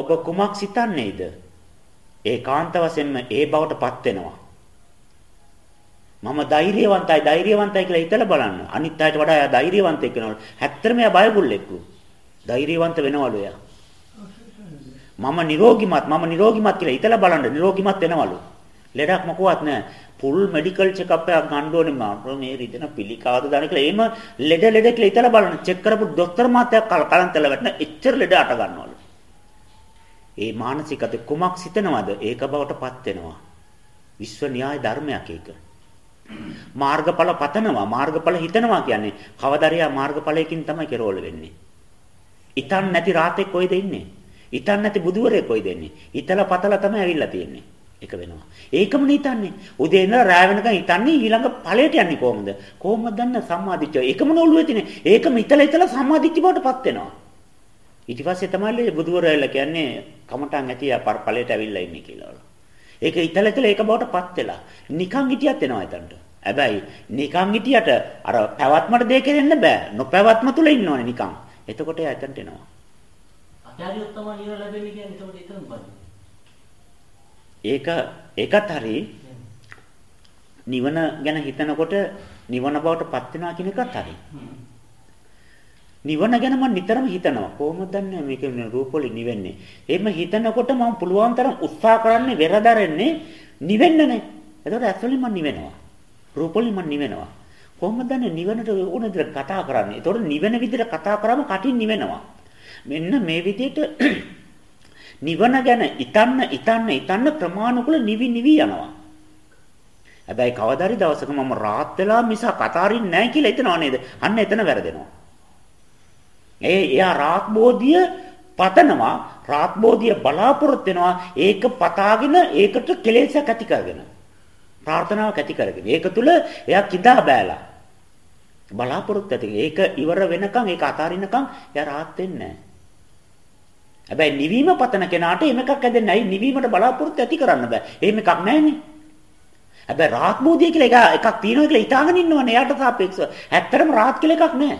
ඔබ කුමක් සිතන්නේද? ඒකාන්ත වශයෙන්ම ඒ බවටපත් වෙනවා. මම ධෛර්යවන්තයි ධෛර්යවන්තයි කියලා හිතලා බලන්න. අනිත් අයට වඩා එයා ධෛර්යවන්තෙක් වෙනවලු. ඇත්තටම එයා බයගුල්ලෙක්ලු. ධෛර්යවන්ත වෙනවලු එයා. මම නිරෝගිමත් මම නිරෝගිමත් කියලා හිතලා බලන්න නිරෝගිමත් වෙනවලු. ලෙඩක් මොකවත් නැහැ. ෆුල් මෙඩිකල් චෙක් අප් එකක් ගන්න ඕනේ මම මේ රිදෙන පිළිකාවද දාන කියලා. එහෙම ලෙඩ ලෙඩ කියලා හිතලා බලන්න. චෙක් කරපු ડોක්ටර් මාත්‍යක් කලන්තල වැටෙන එච්චර ලෙඩ අට ගන්නවලු. ඒ මානසිකත කුමක් සිතනවද? ඒක බවටපත් වෙනවා. විශ්ව න්‍යාය ධර්මයක් ඒක. මාර්ගඵල පතනවා මාර්ගඵල හිතනවා කියන්නේ කවදරියා මාර්ගඵලයකින් තමයි කෙරවල වෙන්නේ. ඉතන් නැති රාතේ කොයිද ඉන්නේ? ඉතන් නැති බුදුවරේ කොයිද ඉන්නේ? ඉතලා පතලා තමයි ඇවිල්ලා තියෙන්නේ. ඒක වෙනවා. ඒකම නිතන්නේ. උදේ ඉඳලා රාය වෙනකන් හිතන්නේ ඊළඟ ඵලයට යන්නේ කොහොමද? කොහොමද දන්න සම්මාදිච්ච. ඒකම නෝලුවේ තියෙන්නේ. ඒකම ඉතලා ඉතලා සම්මාදිච්ච බවටපත් වෙනවා. ඊට පස්සේ තමයි බුදුවරයලා කියන්නේ කමටන් ඇති ඵලයට ඇවිල්ලා ඉන්නේ කියලා. ඒක ඉතල ඉතල ඒක බවටපත් වෙලා නිකන් හිටියත් එනවා එතනට. හැබැයි නිකන් හිටියට අර පැවැත්මට දෙයක් දෙන්න බෑ. නොපැවැත්ම තුල ඉන්න ඕනේ නිකන්. එතකොට එයා එතනට එනවා. අත්‍යරියොත් තමයි නිවන ලැබෙන්නේ කියන්නේ එතකොට එතන බලන්න. ඒක ඒකත් හරි නිවන ගැන හිතනකොට නිවන බවට පත් වෙනවා කියන එකත් හරි. නිවන ගැන මම නිතරම හිතනවා. කොහොමද දන්නේ මේක රූපවල නිවෙන්නේ? එහෙම හිතනකොට මම පුළුවන් තරම් උත්සාහ කරන්නේ වෙරදරන්නේ නිවෙන්නනේ. එතකොට ඇක්චුලි මම නිවෙනවා. රූපවලින් මම නිවෙනවා. කොහොමද දන්නේ නිවනට ඕන විදිහට කතා කරන්නේ? එතකොට නිවෙන විදිහට කතා කරාම කටින් නිවෙනවා. මෙන්න මේ විදිහට නිවන ගැන ඉතන්න ඉතන්න ඉතන්න ප්‍රමාණිකුල නිවි නිවි යනවා. හැබැයි කවදාරි දවසක මම රාත් වෙලා මිස කතාරින් නැහැ කියලා හිතනව නේද? අන්න එතන වැරදෙනවා. ඒ එයා රාත්බෝධිය පතනවා රාත්බෝධිය බලාපොරොත්තු වෙනවා ඒක පතාගෙන ඒකට කෙලෙසක් ඇති කරගෙන ප්‍රාර්ථනාවක් ඇති කරගෙන. ඒක තුල එයා කිදා බෑලා. බලාපොරොත්තු ඇති ඒක ඉවර වෙනකන් ඒක අතාරිනකන් එයා rahat වෙන්නේ හැබැයි නිවීම පතන කෙනාට එහෙම එකක් ඇදෙන්නේ නැහැ. නිවීමට බලාපොරොත්තු ඇති කරන්න බෑ. එහෙම එකක් නැහැනේ. හැබැයි rahat බෝධිය කියලා එකක් තියෙනවා කියලා හිතාගෙන ඉන්නවනේ. එයාට සාපේක්ෂව. ඇත්තටම rahat කියලා එකක් නැහැ.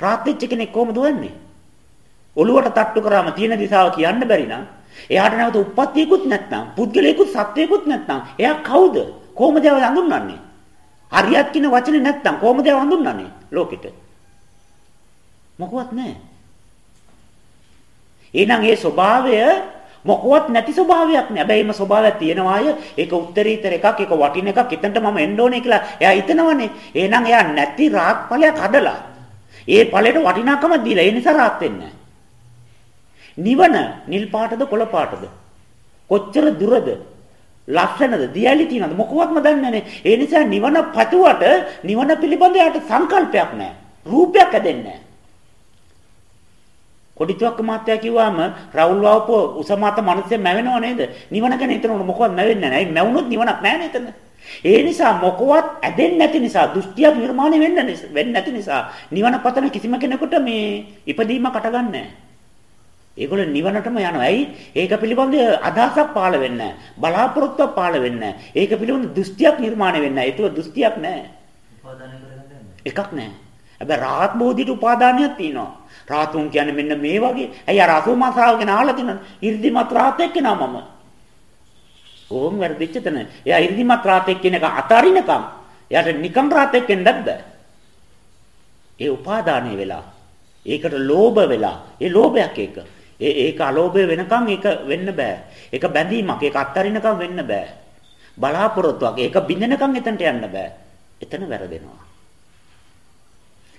රාත් වෙච්ච කෙනෙක් කොහොමද වෙන්නේ? ඔළුවට තට්ටු කරාම තියෙන දිශාව කියන්න බැරි නම් එයාට නැවත උප්පත්තියකුත් නැත්නම් පුද්ගලයෙකුත් සත්වයෙකුත් නැත්නම් එයා කවුද? කොහොමද ඒව හඳුන්වන්නේ? හරියක් කියන වචනේ නැත්නම් කොහොමද ඒව හඳුන්වන්නේ ලෝකෙට? මොකවත් නැහැ. එහෙනම් ඒ ස්වභාවය මොකවත් නැති ස්වභාවයක් නෑ. හැබැයි මේ ස්වභාවයක් තියෙනවාය. ඒක උත්තරීතර එකක්, ඒක වටින එකක්. එතනට මම එන්න ඕනේ කියලා එයා හිතනවනේ. එහෙනම් එයා නැති රාග ඵලයක් හදලා ඒ ඵලයට වටිනාකමක් දීලා. ඒ නිසා rahat වෙන්නේ නිවන නිල් පාටද කොළ පාටද? කොච්චර දුරද? ලක්ෂණද දියලි තියනද? මොකවත්ම දන්නේ නැහැ ඒ නිසා නිවන පතුවට නිවන පිළිබඳ යට සංකල්පයක් නැහැ. රූපයක් හැදෙන්නේ නැහැ. කොඩිතුවක්ක මාත්‍යා කිව්වම රවුල් වවපෝ උසමාත මිනිස්සු මැවෙනව නේද? නිවන ගැන හිතනකොට මොකවත් මැවෙන්නේ නැහැ. මැවුනොත් නිවනක් නැහැ නේද ඒ නිසා මොකවත් ඇදෙන්නේ නැති නිසා දෘෂ්ටියක් නිර්මාණය වෙන්න වෙන්නේ නැති නිසා නිවන පතන කිසිම කෙනෙකුට මේ ඉපදීමකට ගන්නෑ. ඒගොල්ලෝ නිවනටම යනවා. ඇයි? ඒක පිළිබඳ අදහසක් පාළ වෙන්නේ බලාපොරොත්තුවක් පාළ වෙන්නේ ඒක පිළිබඳ දෘෂ්ටියක් නිර්මාණය වෙන්නේ නැහැ. ඒක දෘෂ්ටියක් නැහැ. එකක් නැහැ. හැබැයි රාහත් බෝධිට උපාදානයක් තියෙනවා. රාතුන් කියන්නේ මෙන්න මේ වගේ. ඇයි අර අසෝමසාව ගැන අහලා තියෙනවද? 이르දිමත් රාහත් එක්කෙනා මම. ඕම් වැරදිච්ච තැන. එයා ඉරිදිමත් රාතෙක් කියන එක අතාරිනකම් එයාට නිකම් රාතෙක් වෙන්නත් බෑ. ඒ උපාදානය වෙලා. ඒකට ලෝභ වෙලා. ඒ ලෝභයක් ඒක. ඒ ඒක අලෝභය වෙනකම් ඒක වෙන්න බෑ. ඒක බැඳීමක්. ඒක අත්හරිනකම් වෙන්න බෑ. බලාපොරොත්තුවක්. ඒක බින්දනකම් එතනට යන්න බෑ. එතන වැරදෙනවා.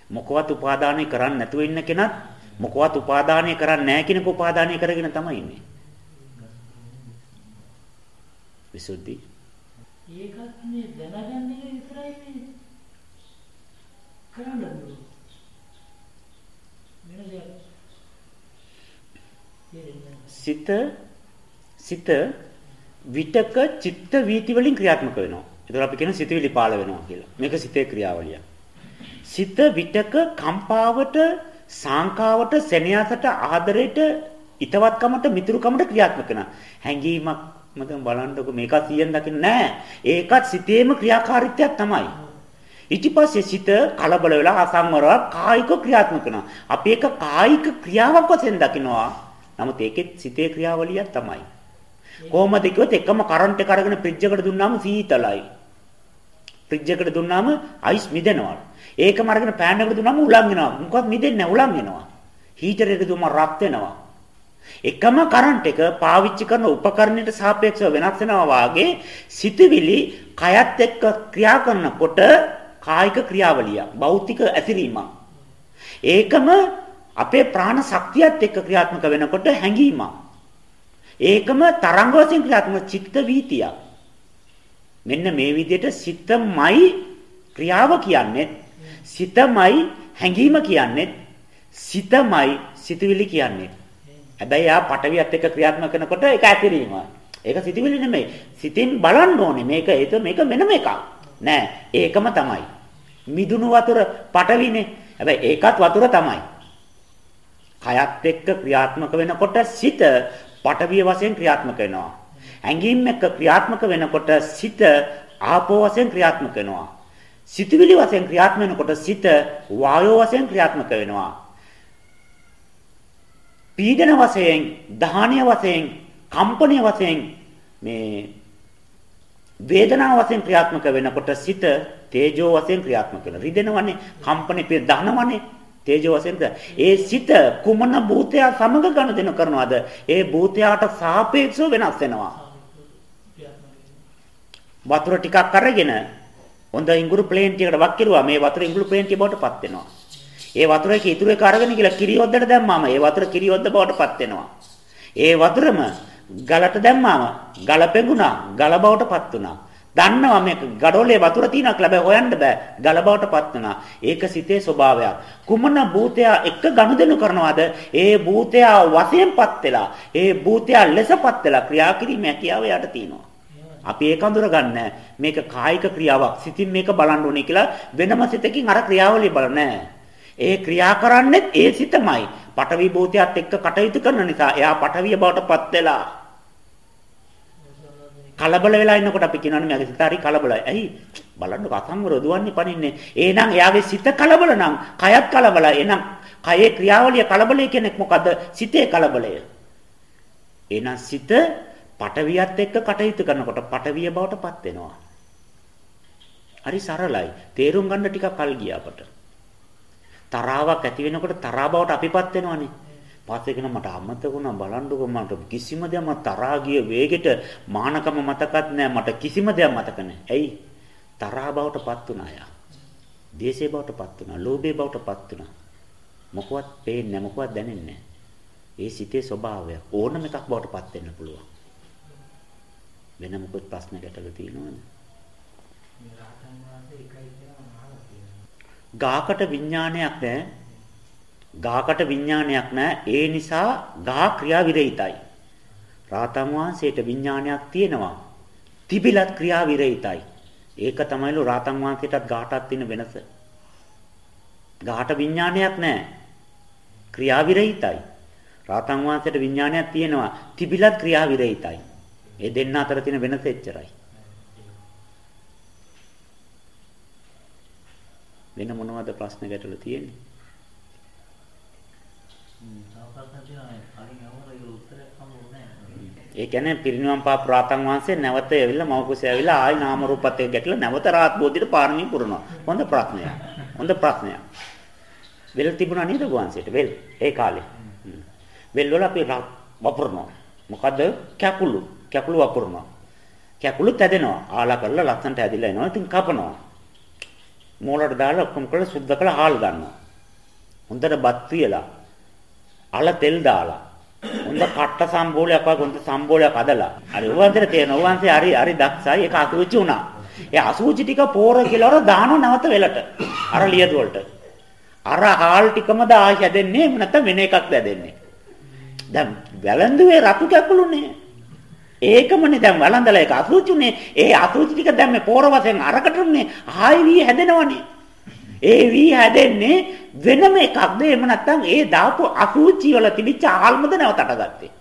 මොකවත් උපාදානය කරන්නේ නැතුව ඉන්න කෙනත් මොකවත් උපාදානය කරන්නේ නැහැ කෙනෙක් උපාදානය කරගෙන තමයි ඉන්නේ. විසුද්ධි. ඒකත් මේ දැනගන්න එක විතරයි මේ කරන්න ඕනේ. සිත සිත විතක චිත්ත වීති වලින් ක්‍රියාත්මක වෙනවා. ඒතර අපි කියන සිතවිලි පාළ වෙනවා කියලා. මේක සිතේ ක්‍රියාවලිය. සිත විතක කම්පාවට සාංකාවට සෙනෙහසට ආදරයට ිතවත්කමට මිතුරුකමට ක්‍රියාත්මක වෙනවා. හැඟීමක් මම බලන්නකො මේක 100න් දකින්න නෑ. ඒකත් සිතේම ක්‍රියාකාරීත්වයක් තමයි. ඊට පස්සේ සිත කලබල වෙලා අසංවරව කායික ක්‍රියාත්මක වෙනවා. අපි ඒක කායික ක්‍රියාවක් වශයෙන් දකිනවා. නමුත් ඒකෙත් සිතේ ක්‍රියාවලියක් තමයි. කොහොමද කිව්වොත් එකම කරන්ට් එක අරගෙන ෆ්‍රිජ් එකට දුන්නාම සීතලයි. ෆ්‍රිජ් එකට දුන්නාම අයිස් මිදෙනවා. ඒකම අරගෙන පෑන් එකට දුන්නාම උලන් වෙනවා. මොකක්ද මිදෙන්නේ නැහැ උලන් වෙනවා. හීටර් එක දුන්නාම රත් වෙනවා. එකම කරන්ට් එක පාවිච්චි කරන උපකරණයට සාපේක්ෂව වෙනස් වෙනවා වාගේ සිතවිලි කයත් එක්ක ක්‍රියා කරනකොට කායික ක්‍රියාවලිය භෞතික ඇතිරීමක් ඒකම අපේ ප්‍රාණ ශක්තියත් එක්ක ක්‍රියාත්මක වෙනකොට හැඟීමක්. ඒකම තරංග වශයෙන් ක්‍රියාත්මක චිත්ත වීතියක්. මෙන්න මේ විදිහට සිතමයි ක්‍රියාව කියන්නේ. සිතමයි හැඟීම කියන්නේ. සිතමයි සිතුවිලි කියන්නේ. හැබැයි ආ පටවියත් එක්ක ක්‍රියාත්මක කරනකොට ඒක ඇතිරීම. ඒක සිතිවිලි නෙමෙයි. සිතින් බලන්න ඕනේ. මේක ඒක මේක වෙනම එකක්. නෑ. ඒකම තමයි. මිදුණු වතුර පටවිනේ. හැබැයි ඒකත් වතුර තමයි. කයත් එක්ක ක්‍රියාත්මක වෙනකොට සිත පටවිය වශයෙන් ක්‍රියාත්මක වෙනවා. ඇඟීම් එක්ක ක්‍රියාත්මක වෙනකොට සිත ආපෝ වශයෙන් ක්‍රියාත්මක වෙනවා. සිතවිලි වශයෙන් ක්‍රියාත්මක වෙනකොට සිත වායෝ වශයෙන් ක්‍රියාත්මක වෙනවා. පීඩන වශයෙන්, දහානීය වශයෙන්, කම්පනීය වශයෙන් මේ වේදනාව වශයෙන් ක්‍රියාත්මක වෙනකොට සිත තේජෝ වශයෙන් ක්‍රියාත්මක වෙනවා. රිදෙනවනේ, කම්පනේ පිය දහනවනේ. තේජෝ වශයෙන් ඒ සිත කුමන භූතය සමග ගනුදෙනු කරනවද? ඒ භූතයාට සාපේක්ෂව වෙනස් වෙනවා. වතුර ටිකක් අරගෙන හොඳ ඉඟුරු ප්ලේන් ටිකකට වක් කෙරුවා මේ වතුර ඉඟුරු ප්ලේන් ටික බවට පත් වෙනවා. ඒ වතුර එක ඉතුරු එක අරගෙන කියලා කිරියොද්දට දැම්මාම ඒ වතුර කිරියොද්ද බවට පත් වෙනවා. ඒ වතුරම ගලට දැම්මාම ගල පෙඟුණා ගල බවට පත් වුණා. දන්නවා මේක ගඩොලේ වතුර තියෙනවා කියලා බෑ හොයන්න බෑ ගල බවට පත් වුණා. ඒක සිතේ ස්වභාවයක්. කුමන භූතයා එක ගනුදෙනු කරනවාද? ඒ භූතයා වශයෙන්පත් වෙලා, ඒ භූතයා ලෙසපත් වෙලා ක්‍රියා කිරීම හැකියාව යට තියෙනවා. අපි ඒක අඳුරගන්න මේක කායික ක්‍රියාවක්. සිතින් මේක බලන්න ඕනේ කියලා වෙනම සිතකින් අර ක්‍රියාවලිය බලන්නේ ඒ ක්‍රියා කරන්නේ ඒ සිතමයි. පටවි භූතයත් එක්ක කටයුතු කරන නිසා එයා පටවිය බවට පත් වෙලා කලබල වෙලා ඉන්නකොට අපි කියනවානේ මගේ සිත හරි කලබලයි. ඇයි? බලන්න අසංවර දුවන්නේ පනින්නේ. එහෙනම් එයාගේ සිත කලබල නම් කයත් කලබලයි. එහෙනම් කයේ ක්‍රියාවලිය කලබලයි කියන්නේ මොකද්ද? සිතේ කලබලය. එහෙනම් සිත පටවියත් එක්ක කටයුතු කරනකොට පටවිය බවට පත් වෙනවා. හරි සරලයි. තේරුම් ගන්න ටිකක් කල් ගියා අපට. තරාවක් ඇති වෙනකොට තරහා බවට අපිපත් වෙනවනේ. පස්සේ කියන මට අමතක වුණා බලන්නකො මට කිසිම දෙයක් මම තරහා ගිය වේගෙට මානකම මතකත් නෑ මට කිසිම දෙයක් මතක නෑ. ඇයි? තරහා බවටපත් වුණා යා. දේශේ බවටපත් වුණා, ලෝභේ බවටපත් වුණා. මොකවත් පේන්නේ මොකවත් දැනෙන්නේ ඒ සිතේ ස්වභාවය ඕනම එකක් බවටපත් වෙන්න පුළුවන්. වෙන මොකද ප්‍රශ්න ගැටලු තියෙනවද? මේ රාතන් වාසේ එකයි ගාකට විඥානයක් නැහැ. ගාකට විඥානයක් නැහැ. ඒ නිසා ගා ක්‍රියා විරහිතයි. රාතන් වහන්සේට විඥානයක් තියෙනවා. තිබිලත් ක්‍රියා විරහිතයි. ඒක තමයිලු රාතන් වහන්සේටත් ගාටත් තියෙන වෙනස. ගාට විඥානයක් නැහැ. ක්‍රියා විරහිතයි. රාතන් වහන්සේට විඥානයක් තියෙනවා. තිබිලත් ක්‍රියා විරහිතයි. ඒ දෙන්න අතර තියෙන වෙනස එච්චරයි. වෙන මොනවද ප්‍රශ්න ගැටලු තියෙන්නේ? ඒ කියන්නේ පිරිනිවන් පා ප්‍රාතන් වහන්සේ නැවත ඇවිල්ලා මව කුසේ ඇවිල්ලා ආයි නාම රූපත් එක්ක ගැටලා නැවත රාත් බෝධියට පාරමී පුරනවා. හොඳ ප්‍රශ්නයක්. හොඳ ප්‍රශ්නයක්. වෙල් තිබුණා නේද වහන්සේට? වෙල් ඒ කාලේ. වෙල් වල අපි වපුරනවා. මොකද කැකුළු. කැකුළු වපුරනවා. කැකුළු තැදෙනවා. ආලා කරලා ලස්සනට ඇදිලා එනවා. ඉතින් කපනවා. මෝලට දාලා ඔක්කොම කරලා සුද්ධ කරලා හාල් ගන්නවා. හොඳට බත් වියලා අල තෙල් දාලා හොඳ කට්ට සම්බෝලයක් වගේ හොඳ සම්බෝලයක් අදලා. හරි උවන්තර තේන උවන්සේ හරි හරි දක්ෂයි ඒක අසුචි උනා. ඒ අසුචි ටික පෝර කියලා අර දානව නැවත වෙලට. අර ලියද වලට. අර හාල් ටිකම දා හැදෙන්නේ නැත්නම් වෙන එකක් දැදෙන්නේ. දැන් වැළඳුවේ රතු කැකුළුනේ. ඒකමනේ දැන් වළඳලා ඒක අසුචුනේ. ඒ අසුචි ටික දැන් මේ පෝර වශයෙන් අරකටුනේ ආයි වී හැදෙනවනේ. ඒ වී හැදෙන්නේ වෙනම එකක්ද එහෙම නැත්නම් ඒ දාපු අසුචි වල තිබිච්ච ආල්මද නැවතට ගත්තේ.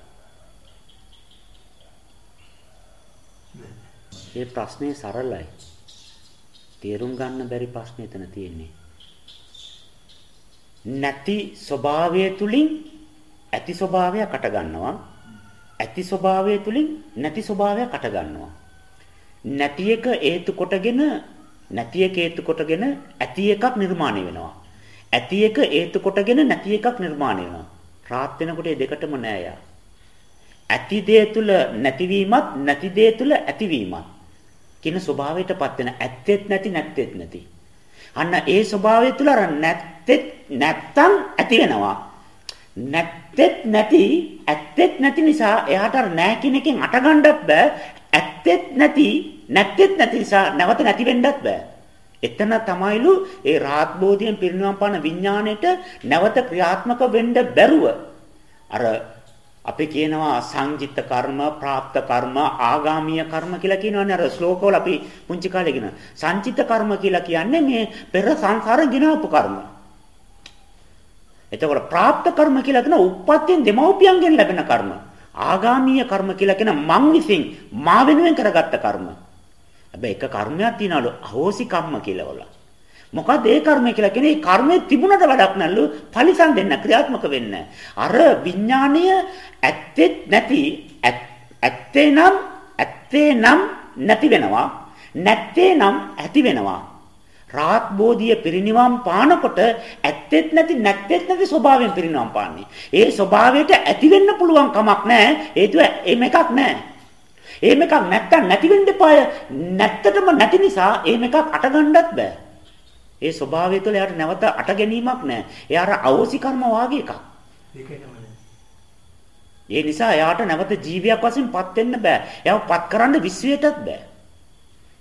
ඒ ප්‍රශ්නේ සරලයි. තේරුම් ගන්න බැරි ප්‍රශ්නේ එතන තියෙන්නේ. නැති ස්වභාවය තුලින් ඇති ස්වභාවයක් අට ගන්නවා. ඇති ස්වභාවය තුලින් නැති ස්වභාවයක් අට ගන්නවා. නැති එක හේතු කොටගෙන නැති එක හේතු කොටගෙන ඇති එකක් නිර්මාණය වෙනවා. ඇති එක හේතු කොටගෙන නැති එකක් නිර්මාණය වෙනවා. රාත් වෙනකොට මේ දෙකටම නෑ යා. ඇති දේ තුල නැතිවීමත් නැති දේ තුල ඇතිවීමත් කියන ස්වභාවයටපත් වෙන ඇත්තෙත් නැති නැත්තෙත් නැති. අන්න ඒ ස්වභාවය තුල අර නැත්තෙත් නැත්තම් ඇති වෙනවා. නැත්තෙත් නැති ඇත්තෙත් නැති නිසා එයාට අර නෑ කියන එකෙන් අටගන්නත් බෑ. ඇත්තෙත් නැති නැත්තෙත් නැති නිසා නැවත නැති වෙන්නත් බෑ. එතන තමයිලු ඒ රාත් බෝධියෙන් පිරිනවම් පාන විඥාණයට නැවත ක්‍රියාත්මක වෙන්න බැරුව අර අපි කියනවා සංජිත කර්ම, પ્રાપ્ત කර්ම, ආගාමීය කර්ම කියලා කියනවනේ අර ශ්ලෝකවල අපි පුංචි කාලේ ඉගෙන. සංජිත කර්ම කියලා කියන්නේ මේ පෙර සංසාර ගිනවපු කර්ම. එතකොට પ્રાપ્ત කර්ම කියලා කියන උප්පත්තියෙන් දෙමව්පියන්ගෙන් ලැබෙන කර්ම. ආගාමීය කර්ම කියලා කියන මං විසින් මා වෙනුවෙන් කරගත්ත කර්ම. හැබැයි එක කර්මයක් තියනවලු අහෝසි කම්ම කියලා වල. මොකද ඒ කර්මය කියලා කියන්නේ ඒ කර්මයේ තිබුණට වැඩක් නැල්ලු පරිසම් දෙන්න ක්‍රියාත්මක වෙන්න. අර විඥාණය ඇත්තේ නැති ඇත්තේ නම් ඇත්තේ නම් නැති වෙනවා. නැත්තේ නම් ඇති වෙනවා. රාත් බෝධිය පිරිනිවන් පානකොට ඇත්තෙත් නැති නැත්තෙත් නැති ස්වභාවයෙන් පිරිනිවන් පාන්නේ. ඒ ස්වභාවයට ඇති වෙන්න පුළුවන් කමක් නැහැ. හේතුව එහෙම එකක් නැහැ. එහෙම එකක් නැත්තම් නැති වෙන්න එපාය. නැත්තටම නැති නිසා එහෙම එකක් අට ගන්නවත් බෑ. ඒ ස්වභාවය තුළ එයාට නැවත අට ගැනීමක් නැහැ. එයා අර අවෝසි කර්ම වාගේ එකක්. ඒ නිසා එයාට නැවත ජීවියක් වශයෙන් පත් වෙන්න බෑ. එයාව පත් කරන්න විශ්වයටත් බෑ.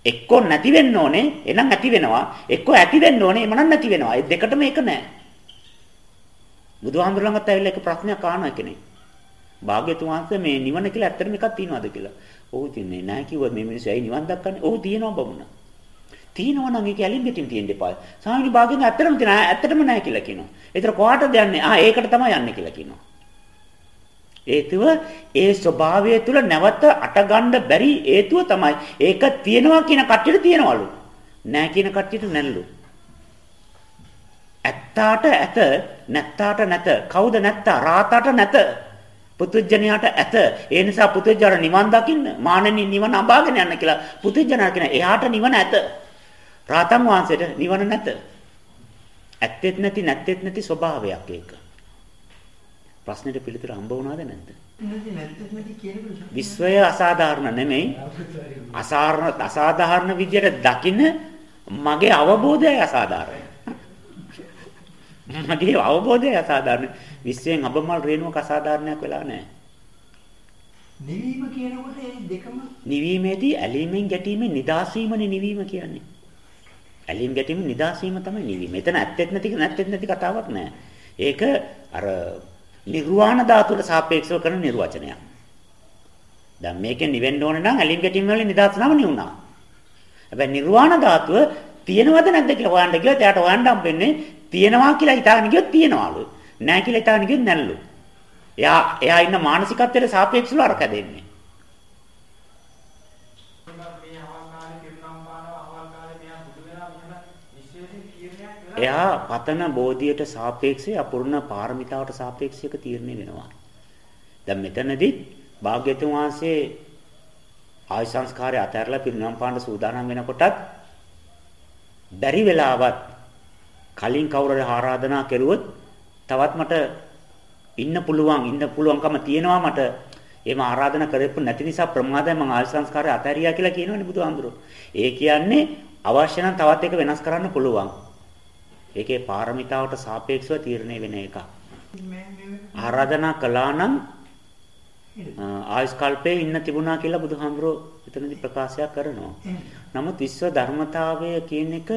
එක්කෝ නැති වෙන්න ඕනේ, එනං ඇති වෙනවා. එක්කෝ ඇති වෙන්න ඕනේ, එමනම් නැති වෙනවා. ඒ දෙකටම එක නෑ. බුදුහාමුදුරන්ගත් ඇවිල්ලා එක ප්‍රශ්නයක් අහනවා කෙනෙක්. භාග්‍යතුන් වහන්සේ මේ නිවන කියලා ඇත්තටම එකක් තියෙනවද කියලා. ඔව් තියන්නේ නැහැ කිව්වා මේ මිනිස්සු ඇයි නිවන් දක්කන්නේ? ඔව් තියෙනවා බමුණා. තියෙනවා නම් ඒක ඇලින් පිටින් තියෙන්න එපා. සාමිනි භාගෙන් ඇත්තටම තියෙනවා. ඇත්තටම නැහැ කියලා කියනවා. ඒතර කොහාටද යන්නේ? ආ ඒකට තමයි යන්නේ කියලා කියනවා. හේතුව ඒ ස්වභාවය තුළ නැවත අටගන්න බැරි හේතුව තමයි ඒක තියෙනවා කියන කට්ටියට තියනවලු. නැහැ කියන කට්ටියට නැල්ලු. ඇත්තාට ඇත නැත්තාට නැත. කවුද නැත්තා? රාතාට නැත. පුතුජණයාට ඇත. ඒ නිසා පුතුජාර නිවන් දකින්න මානෙනි නිවන අඹාගෙන යන්න කියලා පුතුජණයා කියන එයාට නිවන ඇත. රාතන් වහන්සේට නිවන නැත. ඇත්තෙත් නැති නැත්තෙත් නැති ස්වභාවයක් ඒක. ප්‍රශ්නෙට පිළිතුර හම්බ වුණාද නැද්ද? විශ්වය අසාධාරණ නෙමෙයි. අසාරණ අසාධාරණ විදියට දකින්න මගේ අවබෝධයයි අසාධාරණයි. මගේ අවබෝධයයි අසාධාරණ. විශ්වයෙන් අබමල් රේණුවක අසාධාරණයක් වෙලා නැහැ. නිවීම කියනකොට ඒ දෙකම නිවීමේදී ඇලීමෙන් ගැටීමෙන් නිදාස් වීමනේ නිවීම කියන්නේ. ඇලීම් ගැටීම නිදාස් වීම තමයි නිවීම. එතන ඇත්තෙත් නැති නැත්තෙත් නැති කතාවක් නෑ. ඒක අර නිර්වාණ ධාතුවට සාපේක්ෂව කරන නිර්වචනයක්. දැන් මේකෙන් නිවෙන්න ඕන නම් ඇලීම් ගැටීම් වලින් නිදාස් නම නිවුණා. හැබැයි නිර්වාණ ධාතුව තියෙනවද නැද්ද කියලා හොයන්න ගියොත් එයාට හොයන්න හම්බෙන්නේ තියෙනවා කියලා හිතාගෙන ගියොත් තියෙනවලු. නැහැ කියලා හිතාගෙන ගියොත් නැල්ලු. එයා එයා ඉන්න මානසිකත්වයට සාපේක්ෂව අර කැදෙන්නේ. එයා පතන බෝධියට සාපේක්ෂව අපූර්ණ පාරමිතාවට සාපේක්ෂව තීරණය වෙනවා. දැන් මෙතනදී භාග්‍යතුන් වහන්සේ ආය සංස්කාරය අතහැරලා පිරිනම් පාන්න සූදානම් වෙනකොටත් බැරි වෙලාවත් කලින් කවුරුහරි ආරාධනා කරුවොත් තවත් මට ඉන්න පුළුවන් ඉන්න පුළුවන්කම තියෙනවා මට එහෙම ආරාධනා කරෙප්පු නැති නිසා ප්‍රමාදයි මම ආය සංස්කාරය අතහැරියා කියලා කියනවනේ බුදුහාමුදුරුවෝ. ඒ කියන්නේ අවශ්‍ය නම් තවත් එක වෙනස් කරන්න පුළුවන්. ඒකේ පාරමිතාවට සාපේක්ෂව තීරණය වෙන එක. ආරාධනා කළා නම් ආයුෂ් කල්පේ ඉන්න තිබුණා කියලා බුදුහාමුදුරෝ එතනදී ප්‍රකාශයක් කරනවා. නමුත් විශ්ව ධර්මතාවය කියන එක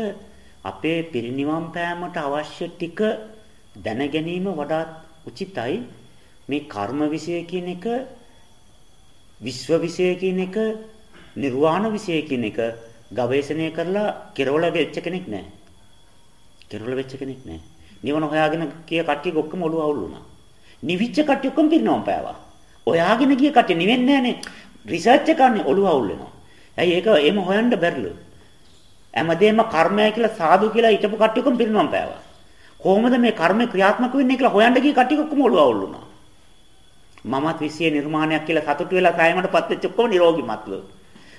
අපේ පිරිනිවන් පෑමට අවශ්‍ය ටික දැන ගැනීම වඩාත් උචිතයි. මේ කර්ම විෂය කියන එක විශ්ව විෂය කියන එක නිර්වාණ විෂය කියන එක ගවේෂණය කරලා කෙරවල වෙච්ච කෙනෙක් නැහැ. කෙරවල වෙච්ච කෙනෙක් නැහැ. නිවන හොයාගෙන කිය කට්ටිය ඔක්කොම ඔළුව අවුල් වුණා. නිවිච්ච කට්ටිය ඔක්කොම පිරිනවම් පෑවා. ඔයාගෙන ගිය කට්ටිය නිවෙන්නේ නැහනේ. රිසර්ච් එක කරන්නේ ඔළුව අවුල් වෙනවා. ඇයි ඒක එහෙම හොයන්න බැරිලු. හැමදේම කර්මය කියලා සාදු කියලා හිටපු කට්ටිය ඔක්කොම පිරිනවම් පෑවා. කොහොමද මේ කර්ම ක්‍රියාත්මක වෙන්නේ කියලා හොයන්න ගිය කට්ටිය ඔක්කොම ඔළුව අවුල් වුණා. මමත් විශ්වයේ නිර්මාණයක් කියලා සතුටු වෙලා සායමටපත් වෙච්ච ඔක්කොම නිරෝගීමත්ලු.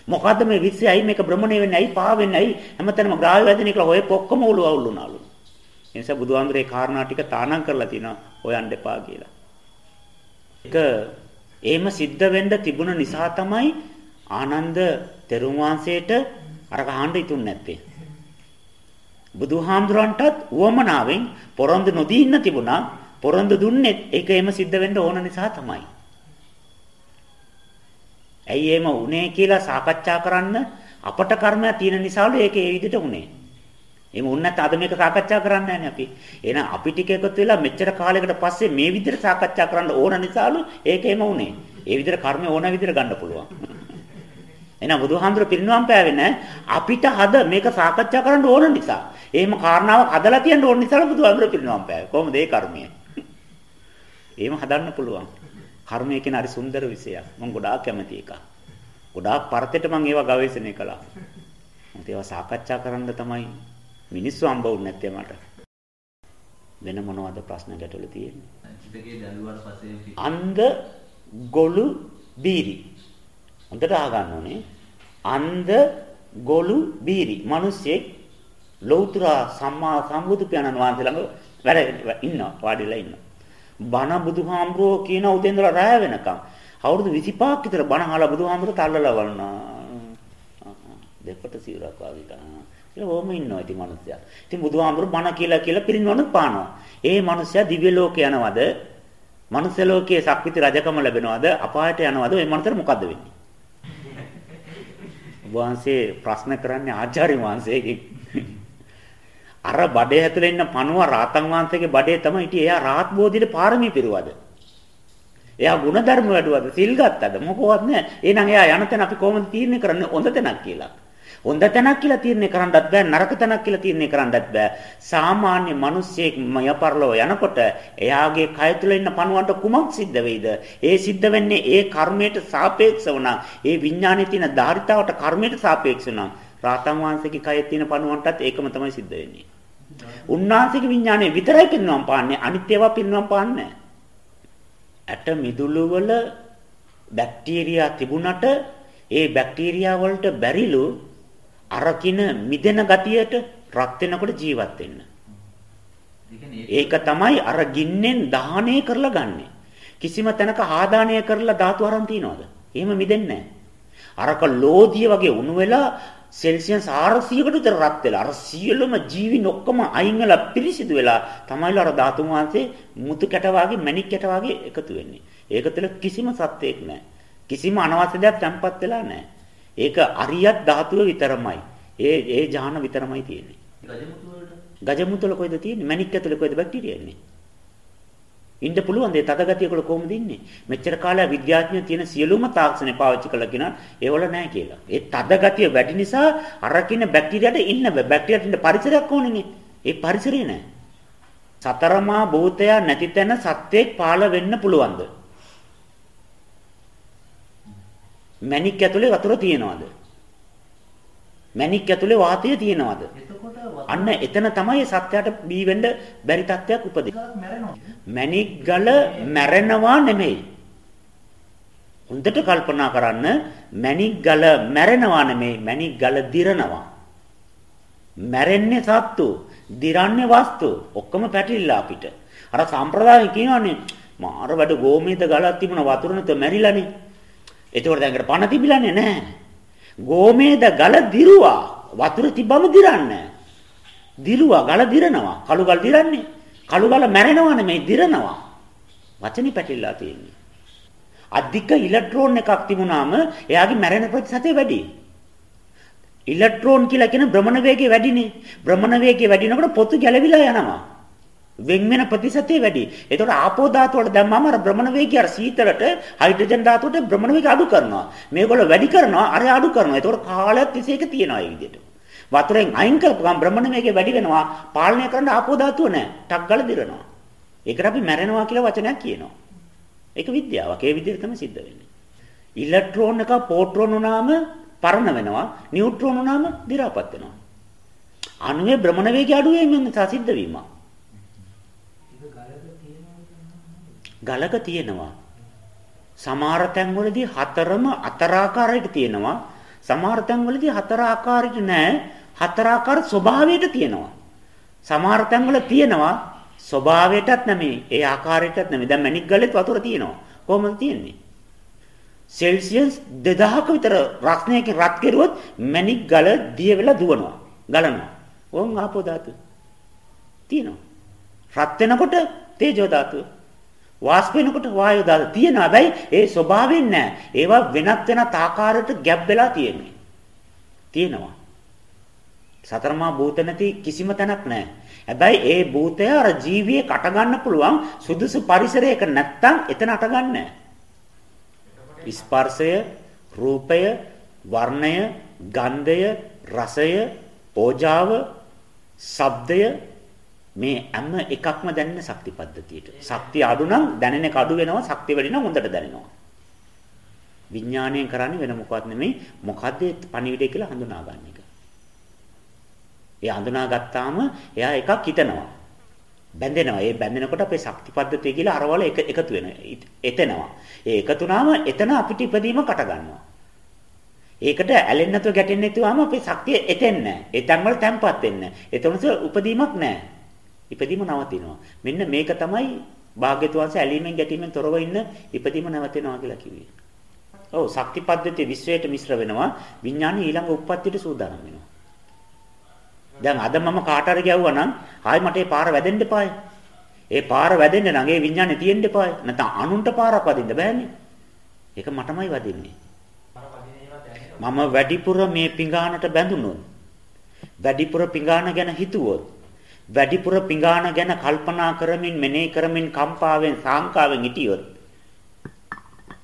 මොකද්ද මේ විශ්වයයි මේක භ්‍රමණය වෙන්නේ ඇයි පා වෙන්නේ ඇයි හැමතැනම ග්‍රාහ්‍ය වැදිනේ කියලා හොය ඔක්කොම උළු අවුල් වුණාලු. ඒ නිසා බුදුහාමුදුරේ කාරණා ටික තානම් කරලා තිනවා හොයන්න එපා කියලා. ඒක එහෙම සිද්ධ වෙන්න තිබුණ නිසා තමයි ආනන්ද තෙරුන් වහන්සේට අර කහඬ ඉතුන් නැත්තේ. බුදුහාමුදුරන්ටත් උවමනාවෙන් පොරොන්දු නොදී ඉන්න තිබුණා. පොරොන්දු දුන්නේ ඒක එහෙම සිද්ධ වෙන්න ඕන නිසා තමයි. ඇයි එහෙම වුනේ කියලා සාකච්ඡා කරන්න අපට කර්මයක් තියෙන නිසාලු ඒක ඒ විදිහට වුනේ. එහෙම වුණ නැත්නම් අද මේක සාකච්ඡා කරන්නේ නැහැ අපි. එහෙනම් අපි ටික එකතු වෙලා මෙච්චර කාලයකට පස්සේ මේ විදිහට සාකච්ඡා කරන්න ඕන නිසාලු ඒක එහෙම වුනේ. ඒ විදිහට කර්මය ඕන විදිහට ගන්න පුළුවන්. එහෙනම් බුදුහාමුදුර පිරිනවම් පෑවේ අපිට හද මේක සාකච්ඡා කරන්න ඕන නිසා. එහෙම කාරණාවක් හදලා තියන්න ඕන නිසා බුදුහාමුදුර පිරිනවම් පෑවේ. කොහොමද ඒ කර්මය? එහෙම හදන්න පුළුවන්. කර්මය කියන හරි සුන්දර විෂයක්. මම ගොඩාක් කැමති එකක්. ගොඩාක් පරතේට මම ඒවා ගවේෂණය කළා. මම ඒවා සාකච්ඡා කරන්න තමයි මිනිස්සු හම්බ වුනේ නැත්තේ මට. වෙන මොනවද ප්‍රශ්න ගැටලු තියෙන්නේ? අන්ද ගොළු බීරි. හොඳට අහගන්න ඕනේ. අන්ද ගොළු බීරි. මිනිස්සෙක් ලෞතර සම්මා සම්බුදු පියාණන් වහන්සේ ළඟ වැඩ ඉන්නවා වාඩිලා ඉන්නවා. බණ බුදුහාමුදුරෝ කියන උදේන්දලා රැය වෙනකම් අවුරුදු 25ක් විතර බණ අහලා බුදුහාමුදුරෝ තල්ලලා වළනා. දෙපට සිවුරක් වගේ කරනවා. ඒක ඕම ඉන්නවා ඉතින් මිනිස්සයා. ඉතින් බුදුහාමුදුරෝ බණ කියලා කියලා පිරිනවනුත් පානවා. ඒ මිනිස්සයා දිව්‍ය ලෝකේ යනවද? මනුස්ස ලෝකයේ සක්විති රජකම ලැබෙනවද? අපායට යනවද? මේ මනතර මොකද්ද වෙන්නේ? වහන්සේ ප්‍රශ්න කරන්නේ ආචාර්ය වහන්සේගෙන්. අර බඩේ ඇතුලේ ඉන්න පණුව රාතන් වහන්සේගේ බඩේ තමයි හිටියේ. එයා රාත් බෝධියට පාරමී පිරුවද? එයා ಗುಣධර්ම වැඩුවද? සිල් ගත්තද? මොකවත් නැහැ. එහෙනම් එයා යන තැන අපි කොහොමද තීරණය කරන්නේ? හොඳ තැනක් කියලා. හොඳ තැනක් කියලා තීරණය කරන්නත් බෑ නරක තැනක් කියලා තීරණය කරන්නත් බෑ සාමාන්‍ය මිනිස්සෙක් මයපරලෝ යනකොට එයාගේ කය තුළ ඉන්න පණුවන්ට කුමක් සිද්ධ වෙයිද ඒ සිද්ධ වෙන්නේ ඒ කර්මයට සාපේක්ෂව නම් ඒ විඥානයේ තියෙන ධාරිතාවට කර්මයට සාපේක්ෂව නම් රාතන් වහන්සේගේ කයේ තියෙන පණුවන්ටත් ඒකම තමයි සිද්ධ වෙන්නේ උන්වහන්සේගේ විඥානය විතරයි පින්නම් පාන්නේ අනිත් ඒවා පින්නම් පාන්නේ ඇට මිදුළු වල බැක්ටීරියා තිබුණට ඒ බැක්ටීරියා වලට බැරිලු අරකින මිදෙන ගතියට රත් වෙනකොට ජීවත් වෙන්න. ඒක තමයි අර ගින්නෙන් දහණය කරලා ගන්නෙ. කිසිම තැනක ආදානය කරලා ධාතු අරන් තියනවද? එහෙම මිදෙන්නේ අරක ලෝධිය වගේ උණු වෙලා සෙල්සියස් 400කට විතර රත් වෙලා අර සියලුම ජීවින් ඔක්කොම අයින් වෙලා පිරිසිදු වෙලා තමයිල අර ධාතුන් වහන්සේ මුතු කැට වාගේ මණික් කැට වාගේ එකතු වෙන්නේ. ඒක තුළ කිසිම සත්‍යයක් නැහැ. කිසිම අනවශ්‍ය දෙයක් තැම්පත් වෙලා නැහැ. ඒක අරියත් ධාතුව විතරමයි. ඒ ඒ ජාන විතරමයි තියෙන්නේ. ගජමුතු වල කොයිද තියෙන්නේ? මණික් ඇතුලේ කොයිද බැක්ටීරියා ඉන්නේ? ඉන්න පුළුවන් දේ තද ගතිය වල කොහොමද ඉන්නේ? මෙච්චර කාලයක් විද්‍යාඥයෝ තියෙන සියලුම තාක්ෂණය පාවිච්චි කළා කියනවා ඒවල නැහැ කියලා. ඒ තද ගතිය වැඩි නිසා අරකින්න බැක්ටීරියාට ඉන්න බෑ. බැක්ටීරියාට ඉන්න පරිසරයක් ඕනේනේ. ඒ පරිසරේ නැහැ. සතරමා භූතය නැති තැන සත්‍යයක් පාළ වෙන්න පුළුවන්ද? මණික් ඇතුලේ වතුර තියනවාද? මණික් ඇතුලේ වාතය තියනවාද? අන්න එතන තමයි සත්‍යයට බී වෙන්න බැරි තත්ත්වයක් උපදින්නේ. මණික් ගල මැරෙනවා නෙමෙයි. හොඳට කල්පනා කරන්න මණික් ගල මැරෙනවා නෙමෙයි මණික් ගල දිරනවා. මැරෙන්නේ සත්තු, දිරන්නේ වස්තු. ඔක්කොම පැටලිලා අපිට. අර සම්ප්‍රදාය කියනවානේ මාර වැඩ ගෝමේද ගලක් තිබුණ වතුර නැත මැරිලානේ. ඒතකොට දැන් පණ තිබිලානේ නැහැ. ගෝමේද ගල දිරුවා. වතුර තිබ්බම දිරන්නේ දිරුවා ගල දිරනවා. කළු ගල් දිරන්නේ. කළු ගල මැරෙනවා නෙමෙයි දිරනවා. වචනේ පැටිලා තියෙන්නේ. අධික ඉලෙක්ට්‍රෝන එකක් තිබුණාම එයාගේ මැරෙන ප්‍රතිශතය වැඩි. ඉලෙක්ට්‍රෝන කියලා කියන භ්‍රමණ වේගය වැඩිනේ. භ්‍රමණ වේගය වැඩි වෙනකොට පොතු ගැලවිලා යනවා. වෙන් වෙන ප්‍රතිශතය වැඩි. ඒතකොට ආපෝ ධාතුවට දැම්මම අර භ්‍රමණ වේගය අර සීතලට හයිඩ්‍රජන් ධාතුවට භ්‍රමණ වේගය අඩු කරනවා. මේගොල්ලෝ වැඩි කරනවා අර අඩු කරනවා. ඒතකොට කාලයක් තිස්සේ එක තියෙනවා මේ විදිහට. වතුරෙන් අයින් කරපුවම භ්‍රමණ වේගය වැඩි වෙනවා. පාලනය කරන්න ආපෝ ධාතුව නැහැ. ටක් ගාලා දිරනවා. ඒකට අපි මැරෙනවා කියලා වචනයක් කියනවා. ඒක විද්‍යාවක්. ඒ විදිහට තමයි සිද්ධ වෙන්නේ. ඉලෙක්ට්‍රෝන එක පොට්‍රෝන උනාම පරණ වෙනවා. නියුට්‍රෝන උනාම දි รา පත් වෙනවා. අණුවේ භ්‍රමණ වේගය අඩු වෙමින් සිද්ධ වීමක්. ගලක තියෙනවා. සමහර තැන්වලදී හතරම අතර ආකාරයට තියෙනවා. සමහර තැන්වලදී හතර ආකාරයට නෑ. හතර ආකාර ස්වභාවයට තියෙනවා. සමහර තැන්වල තියෙනවා ස්වභාවයටත් නෙමෙයි ඒ ආකාරයටත් නෙමෙයි. දැන් මැණික් ගලෙත් වතුර තියෙනවා. කොහොමද තියෙන්නේ? සෙල්සියස් 2000ක විතර රස්නයකින් රත් කෙරුවොත් මැණික් ගල දිය වෙලා දුවනවා. ගලනවා. ඕන් ආපෝ ධාතු. තියෙනවා. රත් වෙනකොට තේජෝ ධාතුව. වාෂ්ප වෙනකොට වායු ධාතුව තියෙනවා. හැබැයි ඒ ස්වභාවයෙන් නෑ. ඒවා වෙනත් වෙනත් ආකාරයට ගැප් වෙලා තියෙන්නේ. තියෙනවා. සතරමා භූත නැති කිසිම තැනක් නැහැ. හැබැයි ඒ භූතය අර ජීවියේ කට ගන්න පුළුවන් සුදුසු පරිසරයක නැත්තම් එතන අට ගන්නෑ. ස්පර්ශය, රූපය, වර්ණය, ගන්ධය, රසය, ඕජාව, ශබ්දය මේ හැම එකක්ම දැනෙන ශක්ති පද්ධතියට. ශක්තිය අඩු නම් දැනෙන එක අඩු වෙනවා, ශක්තිය වැඩි නම් හොඳට දැනෙනවා. විඥාණයෙන් කරන්නේ වෙන මොකවත් නෙමෙයි මොකද්ද පණිවිඩය කියලා හඳුනා ගන්න එක. ඒ හඳුනා ගත්තාම එයා එකක් හිතනවා. බැඳෙනවා. ඒ බැඳෙනකොට අපේ ශක්ති පද්ධතිය කියලා අරවල එක එකතු වෙන. එතෙනවා. ඒ එකතුනාම එතන අපිට ඉපදීම කට ගන්නවා. ඒකට ඇලෙන්නේ නැතුව ගැටෙන්නේ නැතුවම අපේ ශක්තිය එතෙන්නේ නැහැ. ඒ තැන් වල තැම්පත් වෙන්නේ නැහැ. එතනස උපදීමක් නැහැ. ඉපදීම නවතිනවා. මෙන්න මේක තමයි භාග්‍යතුන්ස ඇලීමෙන් ගැටීමෙන් තොරව ඉන්න ඉපදීම නැවතෙනවා කියලා කිව්වේ. ඔව් ශක්ති පද්ධතිය විශ්වයට මිශ්‍ර වෙනවා. විඥානය ඊළඟ උප්පත්තියට සූදානම් වෙනවා. දැන් අද මම කාට හරි ගැව්වා නම් ආයි මට ඒ පාර වැදෙන්න එපායි. ඒ පාර වැදෙන්න නම් ඒ විඥානේ තියෙන්න එපායි. නැත්නම් අනුන්ට පාරක් වදින්න බෑනේ. ඒක මටමයි වදින්නේ. මම වැඩිපුර මේ පිඟානට බැඳුනොත් වැඩිපුර පිඟාන ගැන හිතුවොත් වැඩිපුර පිඟාන ගැන කල්පනා කරමින් මෙනෙහි කරමින් කම්පාවෙන් සාංකාවෙන් හිටියොත්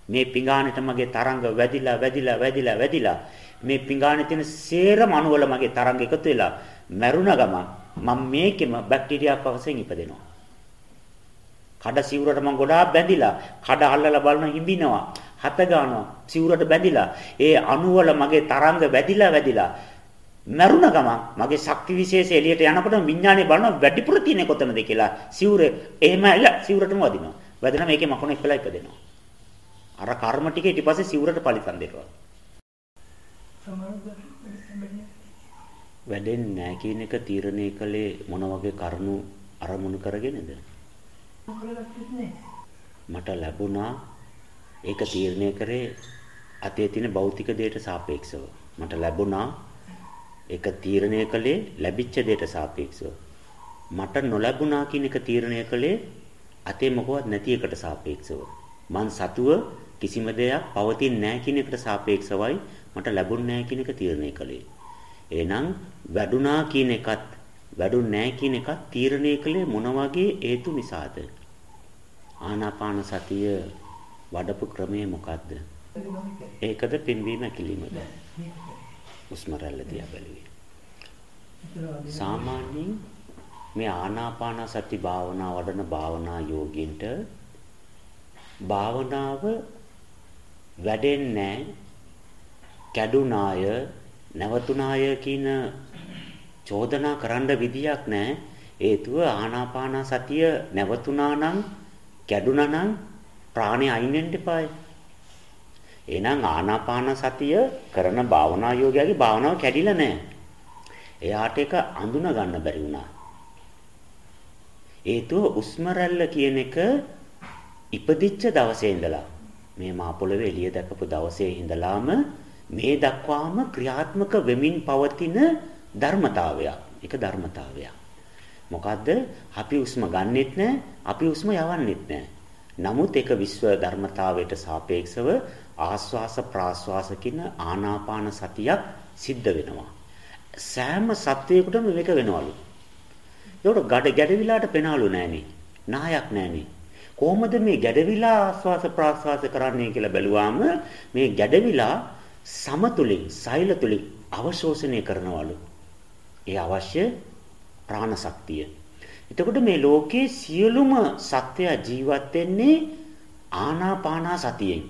මේ පිඟානෙට මගේ තරංග වැදිලා වැදිලා වැදිලා වැදිලා මේ පිඟානේ තියෙන සේරම අණු වල මගේ තරංග එකතු වෙලා මැරුණ ගමන් මම මේකෙම බැක්ටීරියාවක් වශයෙන් ඉපදෙනවා. කඩ සිවුරට මම ගොඩාක් බැඳිලා කඩ අල්ලලා බලන හිඹිනවා. හත ගන්නවා සිවුරට බැඳිලා ඒ අණු වල මගේ තරංග වැදිලා වැදිලා මැරුණ ගමන් මගේ ශක්ති විශේෂ එළියට යනකොට විඥානේ බලන වැඩිපුර තියෙන්නේ කොතනද කියලා සිවුරේ එහෙම ඇවිල්ලා සිවුරටම වදිනවා. වැදෙනා මේකේ මකුණෙක් වෙලා ඉපදෙනවා. අර කර්ම ටික ඊට පස්සේ සිවුරට පරිසම් දෙනවා. වැඩෙන්නේ නැහැ කියන එක තීරණය කළේ මොන වගේ කරුණු අරමුණු කරගෙනද? මට ලැබුණා ඒක තීරණය කරේ අතේ තියෙන භෞතික දෙයට සාපේක්ෂව. මට ලැබුණා ඒක තීරණය කළේ ලැබිච්ච දෙයට සාපේක්ෂව. මට නොලැබුණා කියන එක තීරණය කළේ අතේ මොකවත් නැති එකට සාපේක්ෂව. මං සතුව කිසිම දෙයක් පවතින්නේ නැහැ කියන එකට සාපේක්ෂවයි මට ලැබුණ නැහැ කියන එක තීරණය කළේ. එහෙනම් වැඩුණා කියන එකත් වැඩුණ නැහැ කියන එකත් තීරණය කළේ මොන වගේ හේතු නිසාද? ආනාපාන සතිය වඩපු ක්‍රමය මොකද්ද? ඒකද පින්වීම ඇකිලීමද? උස්ම රැල්ල දිහා බැලුවේ. සාමාන්‍යයෙන් මේ ආනාපාන සති භාවනා වඩන භාවනා යෝගීන්ට භාවනාව වැඩෙන්නේ කැඩුනාය නැවතුනාය කියන චෝදනා කරන්න විදියක් නැහැ. හේතුව ආනාපාන සතිය නැවතුනා නම් කැඩුනා නම් ප්‍රාණය අයින් වෙන්න එපායි. එහෙනම් ආනාපාන සතිය කරන භාවනා යෝගයාගේ භාවනාව කැඩිලා නැහැ. එයාට ඒක අඳුන ගන්න බැරි වුණා. හේතුව උස්ම කියන එක ඉපදිච්ච දවසේ ඉඳලා මේ මා පොළවේ එළිය දැකපු දවසේ ඉඳලාම මේ දක්වාම ක්‍රියාත්මක වෙමින් පවතින ධර්මතාවයක්. ඒක ධර්මතාවයක්. මොකද්ද? අපි උස්ම ගන්නෙත් නැහැ, අපි උස්ම යවන්නෙත් නැහැ. නමුත් ඒක විශ්ව ධර්මතාවයට සාපේක්ෂව ආස්වාස ප්‍රාස්වාස කියන ආනාපාන සතියක් සිද්ධ වෙනවා. සෑම සත්වයකටම මේක වෙනවලු. ඒකට gada ගැඩවිලාට පෙනාලු නෑනේ. නායක් නෑනේ. කොහොමද මේ ගැඩවිලා ආස්වාස ප්‍රාස්වාස කරන්නේ කියලා බැලුවාම මේ ගැඩවිලා සමතුලින් සෛල තුලින් අවශෝෂණය කරනවලු. ඒ අවශ්‍ය ප්‍රාණ ශක්තිය. එතකොට මේ ලෝකයේ සියලුම සත්වයා ජීවත් වෙන්නේ ආනාපානා සතියෙන්.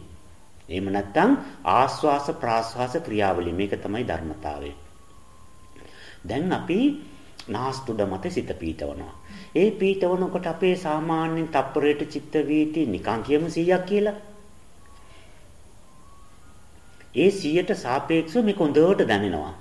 එහෙම නැත්නම් ආස්වාස ප්‍රාස්වාස ක්‍රියාවලිය. මේක තමයි ධර්මතාවය. දැන් අපි නාස්තුඩ මත සිත පීඨවනවා. ඒ පීඨවනකොට අපේ සාමාන්‍ය තප්පරයට චිත්ත වීති නිකන් කියමු 100ක් කියලා. ඒ 100ට සාපේක්ෂව මේක හොඳට දැනෙනවා.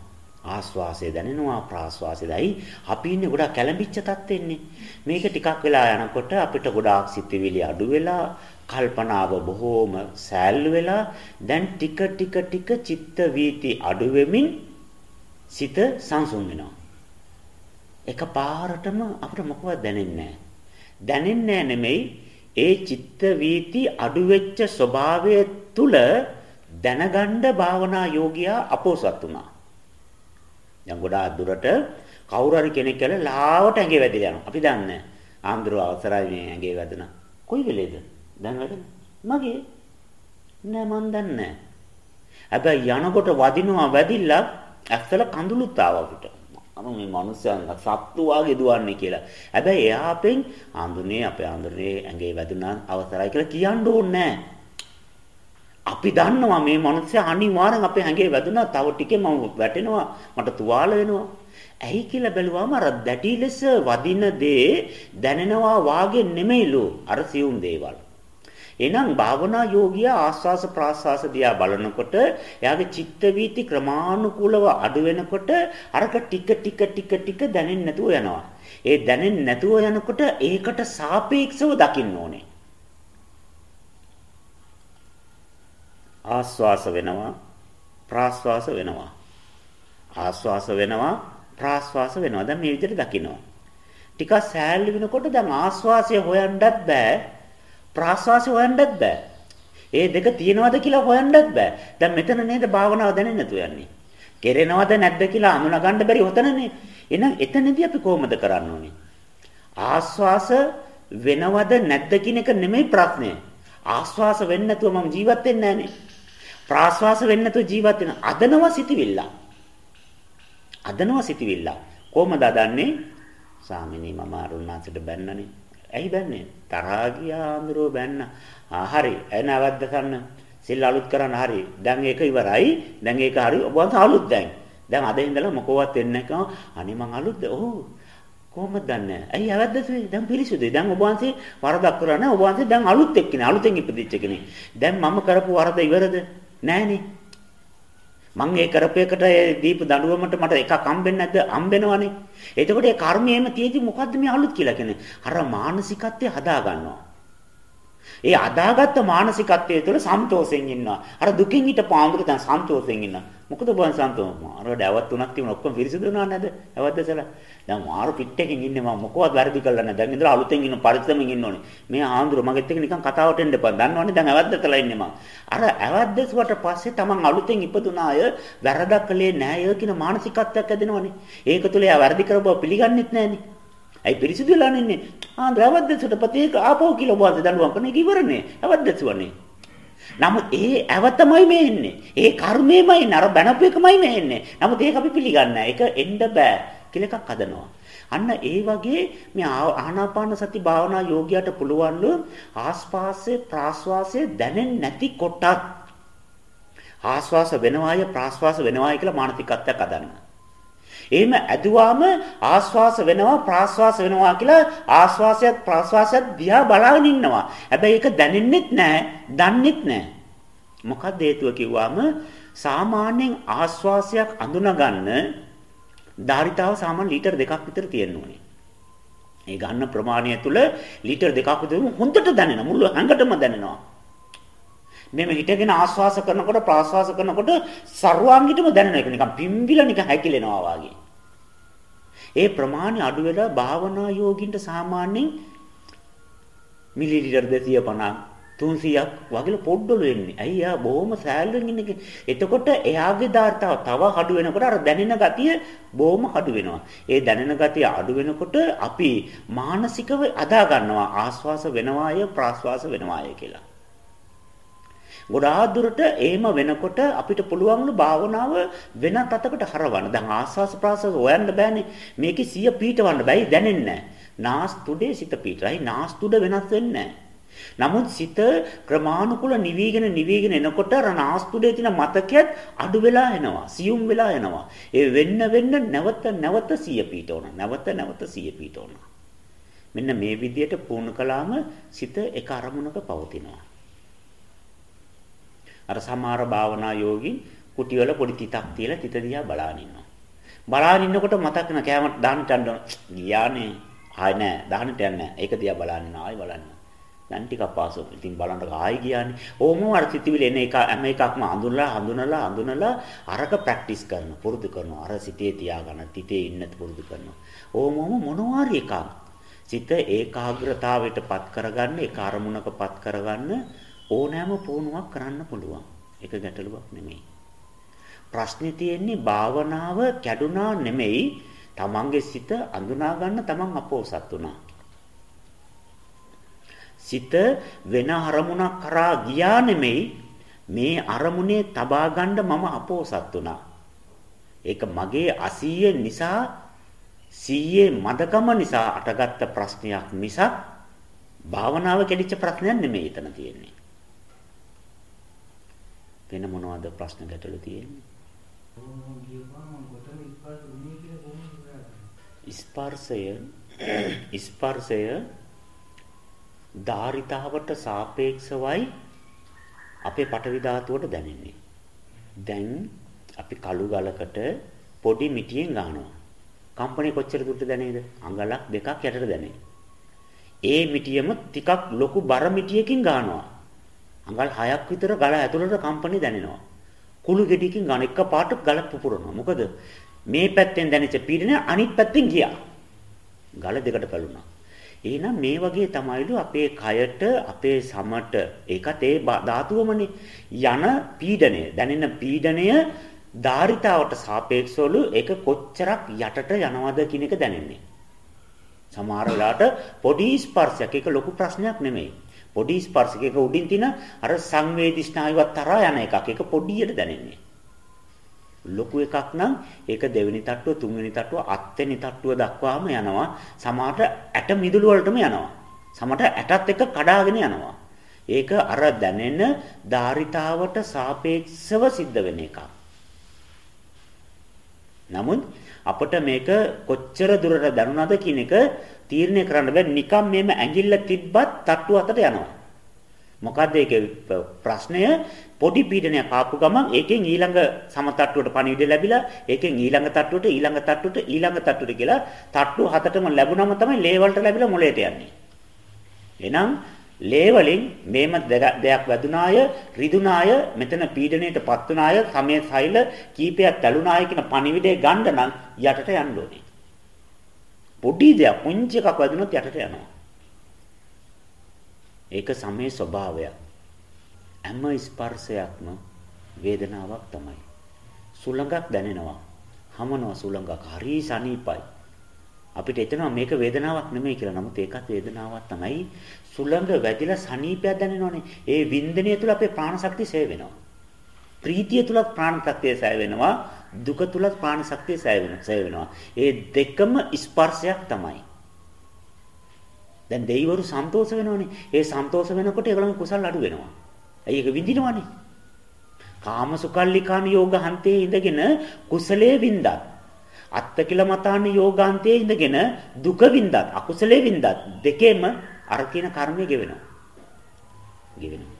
ආස්වාසය දැනෙනවා ප්‍රාස්වාසයයි අපි ඉන්නේ ගොඩාක් කැළඹිච්ච තත්ත්වෙන්නේ. මේක ටිකක් වෙලා යනකොට අපිට ගොඩාක් සිතිවිලි අඩු වෙලා කල්පනාව බොහෝම සෑල්ලු වෙලා දැන් ටික ටික ටික චිත්ත වීති අඩු වෙමින් සිත සංසුන් වෙනවා. එක පාරටම අපිට මොකවත් දැනෙන්නේ දැනෙන්නේ නෙමෙයි ඒ චිත්ත වීති අඩු වෙච්ච ස්වභාවය තුල දැනගන්න භාවනා යෝගියා අපෝසත් වුණා දැන් ගොඩාක් දුරට කවුරු හරි කෙනෙක් කියලා ලාවට ඇඟේ වැදිලා යනවා. අපි දන්නේ ආන්දරව අවසරයි මේ ඇඟේ වැදුනා. කොයි වෙලේද? දැන් වැදුන. මගේ නෑ මන් දන්නේ හැබැයි යනකොට වදිනවා වැදිලා ඇස්සල කඳුළුත් ආවා අපිට. අර මේ මිනිස්සන් සත්තු වාගේ දුවන්නේ කියලා. හැබැයි එයා අපෙන් ආඳුනේ අපේ ආඳුනේ ඇඟේ වැදුනා අවසරයි කියලා කියන්න ඕනේ නෑ. අපි දන්නවා මේ මිනිස්සයා අනිවාර්යෙන් අපේ හැඟේ වැදුනා. තව ටිකේ මම වැටෙනවා. මට තුවාල වෙනවා. ඇයි කියලා බැලුවාම අර දැටි ලෙස වදින දේ දැනෙනවා වාගේ නෙමෙයිලු අර සියුම් දේවල්. එහෙනම් භාවනා යෝගියා ආස්වාස ප්‍රාස්වාස දිහා බලනකොට එයාගේ චිත්ත වීති ක්‍රමානුකූලව අඩු වෙනකොට අරක ටික ටික ටික ටික දැනෙන්නේ නැතුව යනවා. ඒ දැනෙන්නේ නැතුව යනකොට ඒකට සාපේක්ෂව දකින්න ඕනේ. ආස්වාස වෙනවා ප්‍රාස්වාස වෙනවා. ආස්වාස වෙනවා ප්‍රාස්වාස වෙනවා. දැන් මේ විදිහට දකිනවා. ටිකක් සෑහළු වෙනකොට දැන් ආස්වාසය හොයන්නත් බෑ ප්‍රාස්වාසය හොයන්නත් බෑ. ඒ දෙක තියෙනවද කියලා හොයන්නත් බෑ. දැන් මෙතන නේද භාවනාව දැනෙන්නේ නැතු යන්නේ. කෙරෙනවද නැද්ද කියලා අඳුන ගන්න බැරි හොතනනේ. එහෙනම් එතනදී අපි කොහොමද කරන්න ඕනේ? ආස්වාස වෙනවද නැද්ද කියන එක නෙමෙයි ප්‍රශ්නේ. ආස්වාස වෙන්නේ නැතුව මම ජීවත් වෙන්නේ නැහනේ. ප්‍රාශ්වාස වෙන්නේ නැතුව ජීවත් වෙන අදනවා සිටිවිල්ල. අදනවා සිටිවිල්ල. කොහමද අදන්නේ? සාමිනී මම අරුණාචලට බැන්නනේ. ඇයි බැන්නේ? තරහා ගියා අඳුරෝ බැන්න. ආ හරි. එන අවද්ද කරන්න. සිල් අලුත් කරන්න හරි. දැන් ඒක ඉවරයි. දැන් ඒක හරි. ඔබ වහන්සේ අලුත් දැන්. දැන් අද ඉඳලා මොකවත් වෙන්නේ නැකම අනේ මං අලුත් ඔව් කොහොමද දන්නේ? ඇයි අවද්දසුයි? දැන් පිරිසුදුයි. දැන් ඔබ වහන්සේ වරදක් කරා නෑ. ඔබ වහන්සේ දැන් අලුත් එක්කනේ. අලුතෙන් ඉපදිච්ච කෙනෙක්. දැන් මම කරපු වරද ඉවරද? නෑනේ. මං ඒ කරපේකට ඒ දීප දඬුවමට මට එකක් හම්බෙන්නේ නැද්ද? හම්බෙනවනේ. එතකොට ඒ කර්මයේම තියෙදි මොකද්ද මේ අලුත් කියලා කියන්නේ? අර මානසිකත්වය හදා ගන්නවා. ඒ අදාගත්ත මානසිකත්වයේ තුළ සන්තෝෂයෙන් ඉන්නවා. අර දුකින් හිට පාඳුර දැන් සන්තෝෂයෙන් ඉන්නවා. මොකද බං සන්තෝෂ මාරවඩ ඇවත් තුනක් තිබුණ ඔක්කොම පිරිසිදු වුණා නේද? ඇවද්දසලා. දැන් මාරු පිට්ටකින් ඉන්නේ මම මොකවත් වැරදි කළා නැහැ. දැන් ඉඳලා අලුතෙන් ඉන්න පරිස්සමෙන් ඉන්න ඕනේ. මේ ආන්දුර මගෙත් එක්ක නිකන් කතාවට එන්න එපා. දන්නවනේ දැන් ඇවද්දසලා ඉන්නේ මම. අර ඇවද්දසුවට පස්සේ තමන් අලුතෙන් ඉපදුන අය වැරදක් කළේ නැහැ කියන මානසිකත්වයක් ඇදෙනවනේ. ඒක තුල එයා වැරදි කරපුව පිළිගන්නෙත් නැහනේ. ඇයි පිරිසිදු වෙලා ඉන්නේ? ආන්දුර ඇවද්දසුවට පතේක ආපහු කියලා ඔබ දඬුවම් කරන එක ඉවරනේ. ඇවද්දසුවනේ. නමුත් ඒ ඇවතමයි මේ එන්නේ. ඒ කර්මෙමයි නර බැනපු එකමයි මේ එන්නේ. නමුත් ඒක අපි පිළිගන්නේ ඒක එන්න බෑ කියලා එකක් හදනවා. අන්න ඒ වගේ මේ ආනාපාන සති භාවනා යෝගියාට පුළුවන්ලු ආස්වාසයේ ප්‍රාස්වාසයේ දැනෙන්නේ නැති කොටත් ආස්වාස වෙනවාය ප්‍රාස්වාස වෙනවාය කියලා මානසිකත්වයක් හදන්න. එහෙම ඇදුවාම ආස්වාස වෙනවා ප්‍රාස්වාස වෙනවා කියලා ආස්වාසයත් ප්‍රාස්වාසයත් දිහා බලාගෙන ඉන්නවා. හැබැයි ඒක දැනෙන්නෙත් නැහැ, දන්නෙත් නැහැ. මොකක්ද හේතුව කිව්වම සාමාන්‍යයෙන් ආස්වාසයක් අඳුනගන්න ධාරිතාව සාමාන්‍ය ලීටර් දෙකක් විතර තියෙන්න ඕනේ. ඒ ගන්න ප්‍රමාණය තුල ලීටර් දෙකක් විතර හොඳට දැනෙන මුළු ඇඟටම දැනෙනවා. මෙම හිටගෙන ආස්වාස කරනකොට ප්‍රාස්වාස කරනකොට ਸਰවාංගිටම දැනෙන එක නිකන් පිම්බිලා නිකන් හැකිලෙනවා වගේ. ඒ ප්‍රමාණය අඩු වෙලා භාවනා යෝගින්ට සාමාන්‍යයෙන් මිලිලිටර් 250 300ක් වගේ පොඩ්ඩලු එන්නේ. ඇයි යා බොහොම සෑල්ලෙන් ඉන්නේ. එතකොට එයාගේ ධාර්තාව තව අඩු වෙනකොට අර දැනෙන ගතිය බොහොම අඩු වෙනවා. ඒ දැනෙන ගතිය අඩු වෙනකොට අපි මානසිකව අදා ගන්නවා ආස්වාස වෙනවාය ප්‍රාස්වාස වෙනවාය කියලා. ගොඩාක් දුරට එහෙම වෙනකොට අපිට පුළුවන්ලු භාවනාව වෙනත් අතකට හරවන්න. දැන් ආස්වාස ප්‍රාස්වාස හොයන්න බෑනේ. මේකේ සිය පීඨවන්න බෑයි දැනෙන්නේ නැහැ. නාස්තුඩේ සිත පීඨයි. නාස්තුඩ වෙනස් වෙන්නේ නමුත් සිත ක්‍රමානුකූල නිවිගෙන නිවිගෙන එනකොට අර නාස්තුඩේ තියෙන මතකයත් අඩු වෙලා එනවා. සියුම් වෙලා එනවා. ඒ වෙන්න වෙන්න නැවත නැවත සිය පීඨවන. නැවත නැවත සිය පීඨවන. මෙන්න මේ විදිහට පුහුණු කළාම සිත එක අරමුණක පවතිනවා. අර සමහර භාවනා යෝගී කුටිවල පොඩි තිතක් තියලා තිත දිහා බලාගෙන ඉන්නවා. බලාගෙන ඉන්නකොට මතක් වෙන කෑම දාන්නට යන්න ගියානේ. ආයි නෑ දාන්නට යන්නේ නෑ. ඒක දිහා බලන්න ආයි බලන්න. දැන් ටිකක් පාසු ඉතින් බලන්න ආයි ගියානේ. ඕම අර සිතිවිලි එන එක හැම එකක්ම අඳුනලා හඳුනලා හඳුනලා අරක ප්‍රැක්ටිස් කරන පුරුදු කරනවා. අර සිතේ තියාගන්න තිතේ ඉන්න පුරුදු කරනවා. ඕමම මොනවාරි එකක්. සිත ඒකාග්‍රතාවයටපත් කරගන්න ඒක අරමුණකපත් කරගන්න ඕනෑම පුහුණුවක් කරන්න පුළුවන්. ඒක ගැටලුවක් නෙමෙයි. ප්‍රශ්නේ තියෙන්නේ භාවනාව කැඩුනා නෙමෙයි තමන්ගේ සිත අඳුනා ගන්න තමන් අපෝසත් වුණා. සිත වෙන අරමුණක් කරා ගියා නෙමෙයි මේ අරමුණේ තබා ගන්න මම අපෝසත් වුණා. ඒක මගේ අසීය නිසා සීයේ මදකම නිසා අටගත්ත ප්‍රශ්නයක් මිසක් භාවනාව කැඩිච්ච ප්‍රශ්නයක් නෙමෙයි එතන තියෙන්නේ. වෙන මොනවද ප්‍රශ්න ගැටලු තියෙන්නේ? ස්පර්ශය ස්පර්ශය ධාරිතාවට සාපේක්ෂවයි අපේ පටවි ධාතුවට දැනෙන්නේ. දැන් අපි කළු ගලකට පොඩි මිටියෙන් ගන්නවා. කම්පණය කොච්චර දුරට දැනේද? අඟලක් දෙකක් යටට දැනේ. ඒ මිටියම ටිකක් ලොකු බර මිටියකින් ගන්නවා. අඟල් 6ක් විතර ගල ඇතුළට කම්පණය දැනෙනවා. කුළු ගෙඩියකින් ගන්න එක පාට ගල පුපුරනවා. මොකද මේ පැත්තෙන් දැනෙච්ච පීඩනය අනිත් පැත්තෙන් ගියා. ගල දෙකට පැලුණා. එහෙනම් මේ වගේ තමයිලු අපේ කයට අපේ සමට ඒකත් ඒ ධාතුවමනේ යන පීඩනය දැනෙන පීඩනය ධාරිතාවට සාපේක්ෂවලු ඒක කොච්චරක් යටට යනවද කියන එක දැනෙන්නේ. සමහර වෙලාවට පොඩි ස්පර්ශයක් ඒක ලොකු ප්‍රශ්නයක් නෙමෙයි. පොඩි ස්පර්ශයක උඩින් තින අර සංවේදී ස්නායුවත් තරහා යන එකක්. ඒක පොඩියට දැනෙන්නේ. ලොකු එකක් නම් ඒක දෙවෙනි තට්ටුව තුන්වෙනි තට්ටුව අත්වෙනි තට්ටුව දක්වාම යනවා. සමහරට ඇට මිදුළු වලටම යනවා. සමහරට ඇටත් එක කඩාගෙන යනවා. ඒක අර දැනෙන ධාරිතාවට සාපේක්ෂව සිද්ධ වෙන එකක්. නමුත් අපිට මේක කොච්චර දුරට දැනුණාද කියන එක තීරණය කරන්න බෑ නිකම් මේම ඇඟිල්ල තිබ්බත් තට්ටු අතට යනවා. මොකද්ද ඒකේ ප්‍රශ්නය පොඩි පීඩනයක් ආපු ගමන් ඒකෙන් ඊළඟ සම තට්ටුවට පණිවිඩ ලැබිලා ඒකෙන් ඊළඟ තට්ටුවට ඊළඟ තට්ටුවට ඊළඟ තට්ටුවට කියලා තට්ටු හතටම ලැබුණම තමයි ලේ වලට ලැබිලා මොලේට යන්නේ. එහෙනම් ලේ වලින් මේම දෙයක් වැදුනාය රිදුනාය මෙතන පීඩණයටපත් වුනාය සමේ සෛල කීපයක් තැළුනාය කියන පණිවිඩය ගන්න නම් යටට යන්න ඕනේ. පොඩි දෙයක් පුංචි එකක් වැදුනොත් යටට යනවා. ඒක සමේ ස්වභාවය. හැම ස්පර්ශයක්ම වේදනාවක් තමයි. සුළඟක් දැනෙනවා. හමනවා සුළඟක් හරි සනීපයි. අපිට එතනවා මේක වේදනාවක් නෙමෙයි කියලා. නමුත් ඒකත් වේදනාවක් තමයි. සුළඟ වැදිලා සනීපයක් දැනෙනවනේ. ඒ වින්දනය තුළ අපේ ප්‍රාණ ශක්තිය සෑ වෙනවා. ප්‍රීතිය තුලත් ප්‍රාණ ශක්තිය සෑ වෙනවා. දුක තුලත් ප්‍රාණ ශක්තිය සෑ වෙනවා. ඒ දෙකම ස්පර්ශයක් තමයි. දැන් දෙවිවරු සන්තෝෂ වෙනවනේ. ඒ සන්තෝෂ වෙනකොට ඒගොල්ලන්ගේ කුසල් අඩු වෙනවා. ඇයි ඒක විඳිනවනේ. කාමසුකල්ලිකාන යෝගහන්තේ ඉඳගෙන කුසලයේ වින්දත්. අත්තකිලමතාන යෝගාන්තයේ ඉඳගෙන දුක වින්දත් අකුසලයේ වින්දත් දෙකේම අර කියන කර්මය ගෙවෙනවා. ගෙවෙනවා.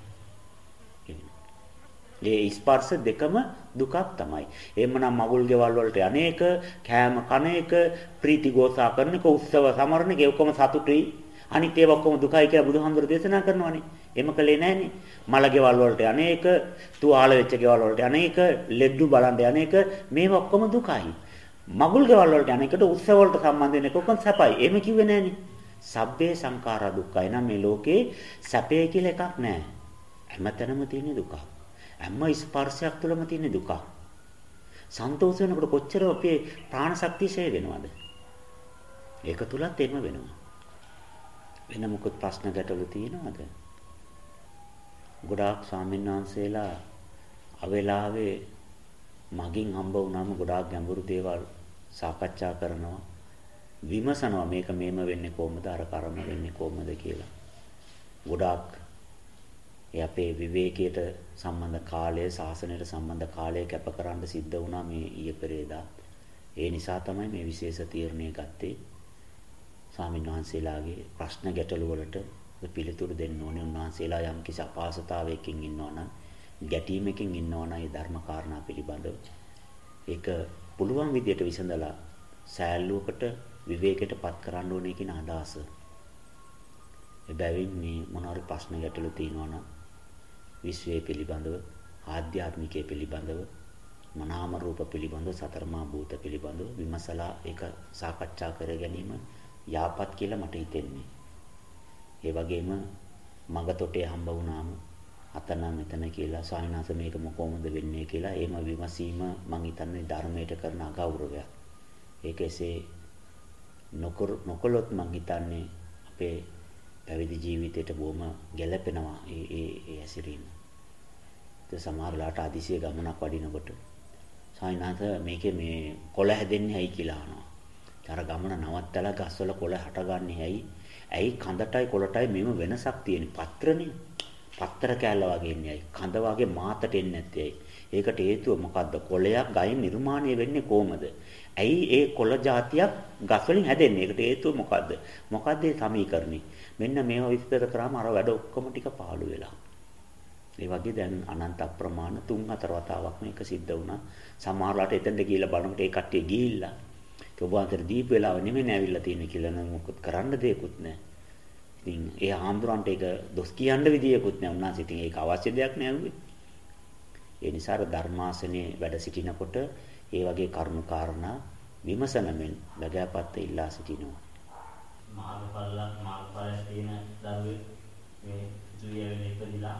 ඒ ස්පර්ශ දෙකම දුකක් තමයි. එහෙමනම් මගුල් ගෙවල් වලට අනේක, කෑම කන එක, ප්‍රීති ගෝසා කරන එක, උත්සව සමරන එක ඔක්කොම සතුටුයි. අනිත් ඒවා ඔක්කොම දුකයි කියලා බුදුහාමුදුරු දේශනා කරනවානේ. එහෙම කළේ නැහනේ. මල ගෙවල් වලට අනේක, තුවාල වෙච්ච ගෙවල් වලට අනේක, ලෙඩ්ඩු බලන්න අනේක මේවා ඔක්කොම දුකයි. මගුල් ගෙවල් වලට අනේකට උත්සව වලට සම්බන්ධ වෙන එක ඔක්කොම සැපයි. එහෙම කිව්වේ නැහනේ. සබ්බේ සංඛාරා දුක්ඛයි. නම් මේ ලෝකේ සැපේ කියලා එකක් නැහැ. හැමතැනම තියෙන දුකක්. හැම ස්පර්ශයක් තුළම තියෙන දුකක්. සන්තෝෂ වෙනකොට කොච්චර අපේ ප්‍රාණ ශක්තිය ෂේ වෙනවද? ඒක තුලත් එම වෙනවා. වෙන මොකද ප්‍රශ්න ගැටලු තියෙනවද? ගොඩාක් ස්වාමින්වහන්සේලා අවෙලාවේ මගින් හම්බ වුණාම ගොඩාක් ගැඹුරු දේවල් සාකච්ඡා කරනවා. විමසනවා මේක මේම වෙන්නේ කොහොමද අර කර්ම වෙන්නේ කොහොමද කියලා. ගොඩාක් ඒ අපේ විවේකයට සම්බන්ධ කාලය, ශාසනයට සම්බන්ධ කාලය කැපකරන්න සිද්ධ වුණා මේ ඊයේ පෙරේදා. ඒ නිසා තමයි මේ විශේෂ තීරණය ගත්තේ. ස්වාමීන් වහන්සේලාගේ ප්‍රශ්න ගැටළු වලට පිළිතුරු දෙන්න ඕනේ. උන්වහන්සේලා යම් කිසි අපහසුතාවයකින් ඉන්නවා නම් ගැටීමකින් ඉන්නවනම් ඒ ධර්ම කාරණා පිළිබඳව ඒක පුළුවන් විදියට විසඳලා සෑල්ලුවකට විවේකයටපත් කරන්න ඕනේ කියන අදහස. එබැවින් මේ මොනවාරි ප්‍රශ්න ගැටලු තියෙනවා නම් විශ්වය පිළිබඳව ආධ්‍යාත්මිකය පිළිබඳව මනාම රූප පිළිබඳව සතරමා භූත පිළිබඳව විමසලා ඒක සාකච්ඡා කර ගැනීම යාපත් කියලා මට හිතෙන්නේ. ඒ වගේම මගතොටේ හම්බ වුණාම අතන මෙතන කියලා සායනාස මේක කොහොමද වෙන්නේ කියලා එහෙම විමසීම මං හිතන්නේ ධර්මයට කරන අගෞරවයක්. ඒක එසේ නොකර නොකළොත් මං හිතන්නේ අපේ පැවිදි ජීවිතයට බොහොම ගැළපෙනවා ඒ ඒ ඒ ඇසිරීම. ඒ සමහරලාට අදිසිය ගමනක් වඩිනකොට සායනාත මේකේ මේ කොළ හැදෙන්නේ ඇයි කියලා අහනවා. අර ගමන නවත්තලා ගස්වල කොළ හටගන්නේ ඇයි? ඇයි කඳටයි කොළටයි මෙම වෙනසක් තියෙන්නේ? පත්‍රනේ. පත්‍ර කෑල්ල වගේ ඉන්නේ ඇයි? කඳ වගේ මාතට එන්නේ නැත්තේ ඇයි? ඒකට හේතුව මොකද්ද? කොළයක් ගයින් නිර්මාණය වෙන්නේ කොහමද? ඇයි ඒ කොළ జాතියක් ගස් වලින් හැදෙන්නේ? ඒකට හේතුව මොකද්ද? මොකද්ද මේ සමීකරණේ? මෙන්න මේවා විස්තර කරාම අර වැඩ ඔක්කොම ටික පාළු වෙලා. ඒ වගේ දැන් අනන්ත අප්‍රමාණ තුන් හතර වතාවක් මේක සිද්ධ වුණා. සමහරලාට එතෙන්ට ගිහිල්ලා බලනකොට ඒ කට්ටිය ගිහිල්ලා ඔබවන්තර දීප වෙලාව නෙමෙයි ඇවිල්ලා තියෙන්නේ කියලා නම් මොකද කරන්න දෙයක්වත් නැහැ. ඉතින් ඒ ආන්දරන්ට ඒක දොස් කියන්න විදියකුත් නැහැ. උන්වහන්සේ ඉතින් ඒක අවශ්‍ය දෙයක් නෑ ඒ නිසා ධර්මාසනේ වැඩ සිටිනකොට ඒ වගේ කරුණු කාරණා විමසනමින් ලගාපත් ඉල්ලා සිටිනවා. මාර්ගඵල මාර්ගඵල තියෙන දරුවේ මේ දුරියගෙන ඉපදිලා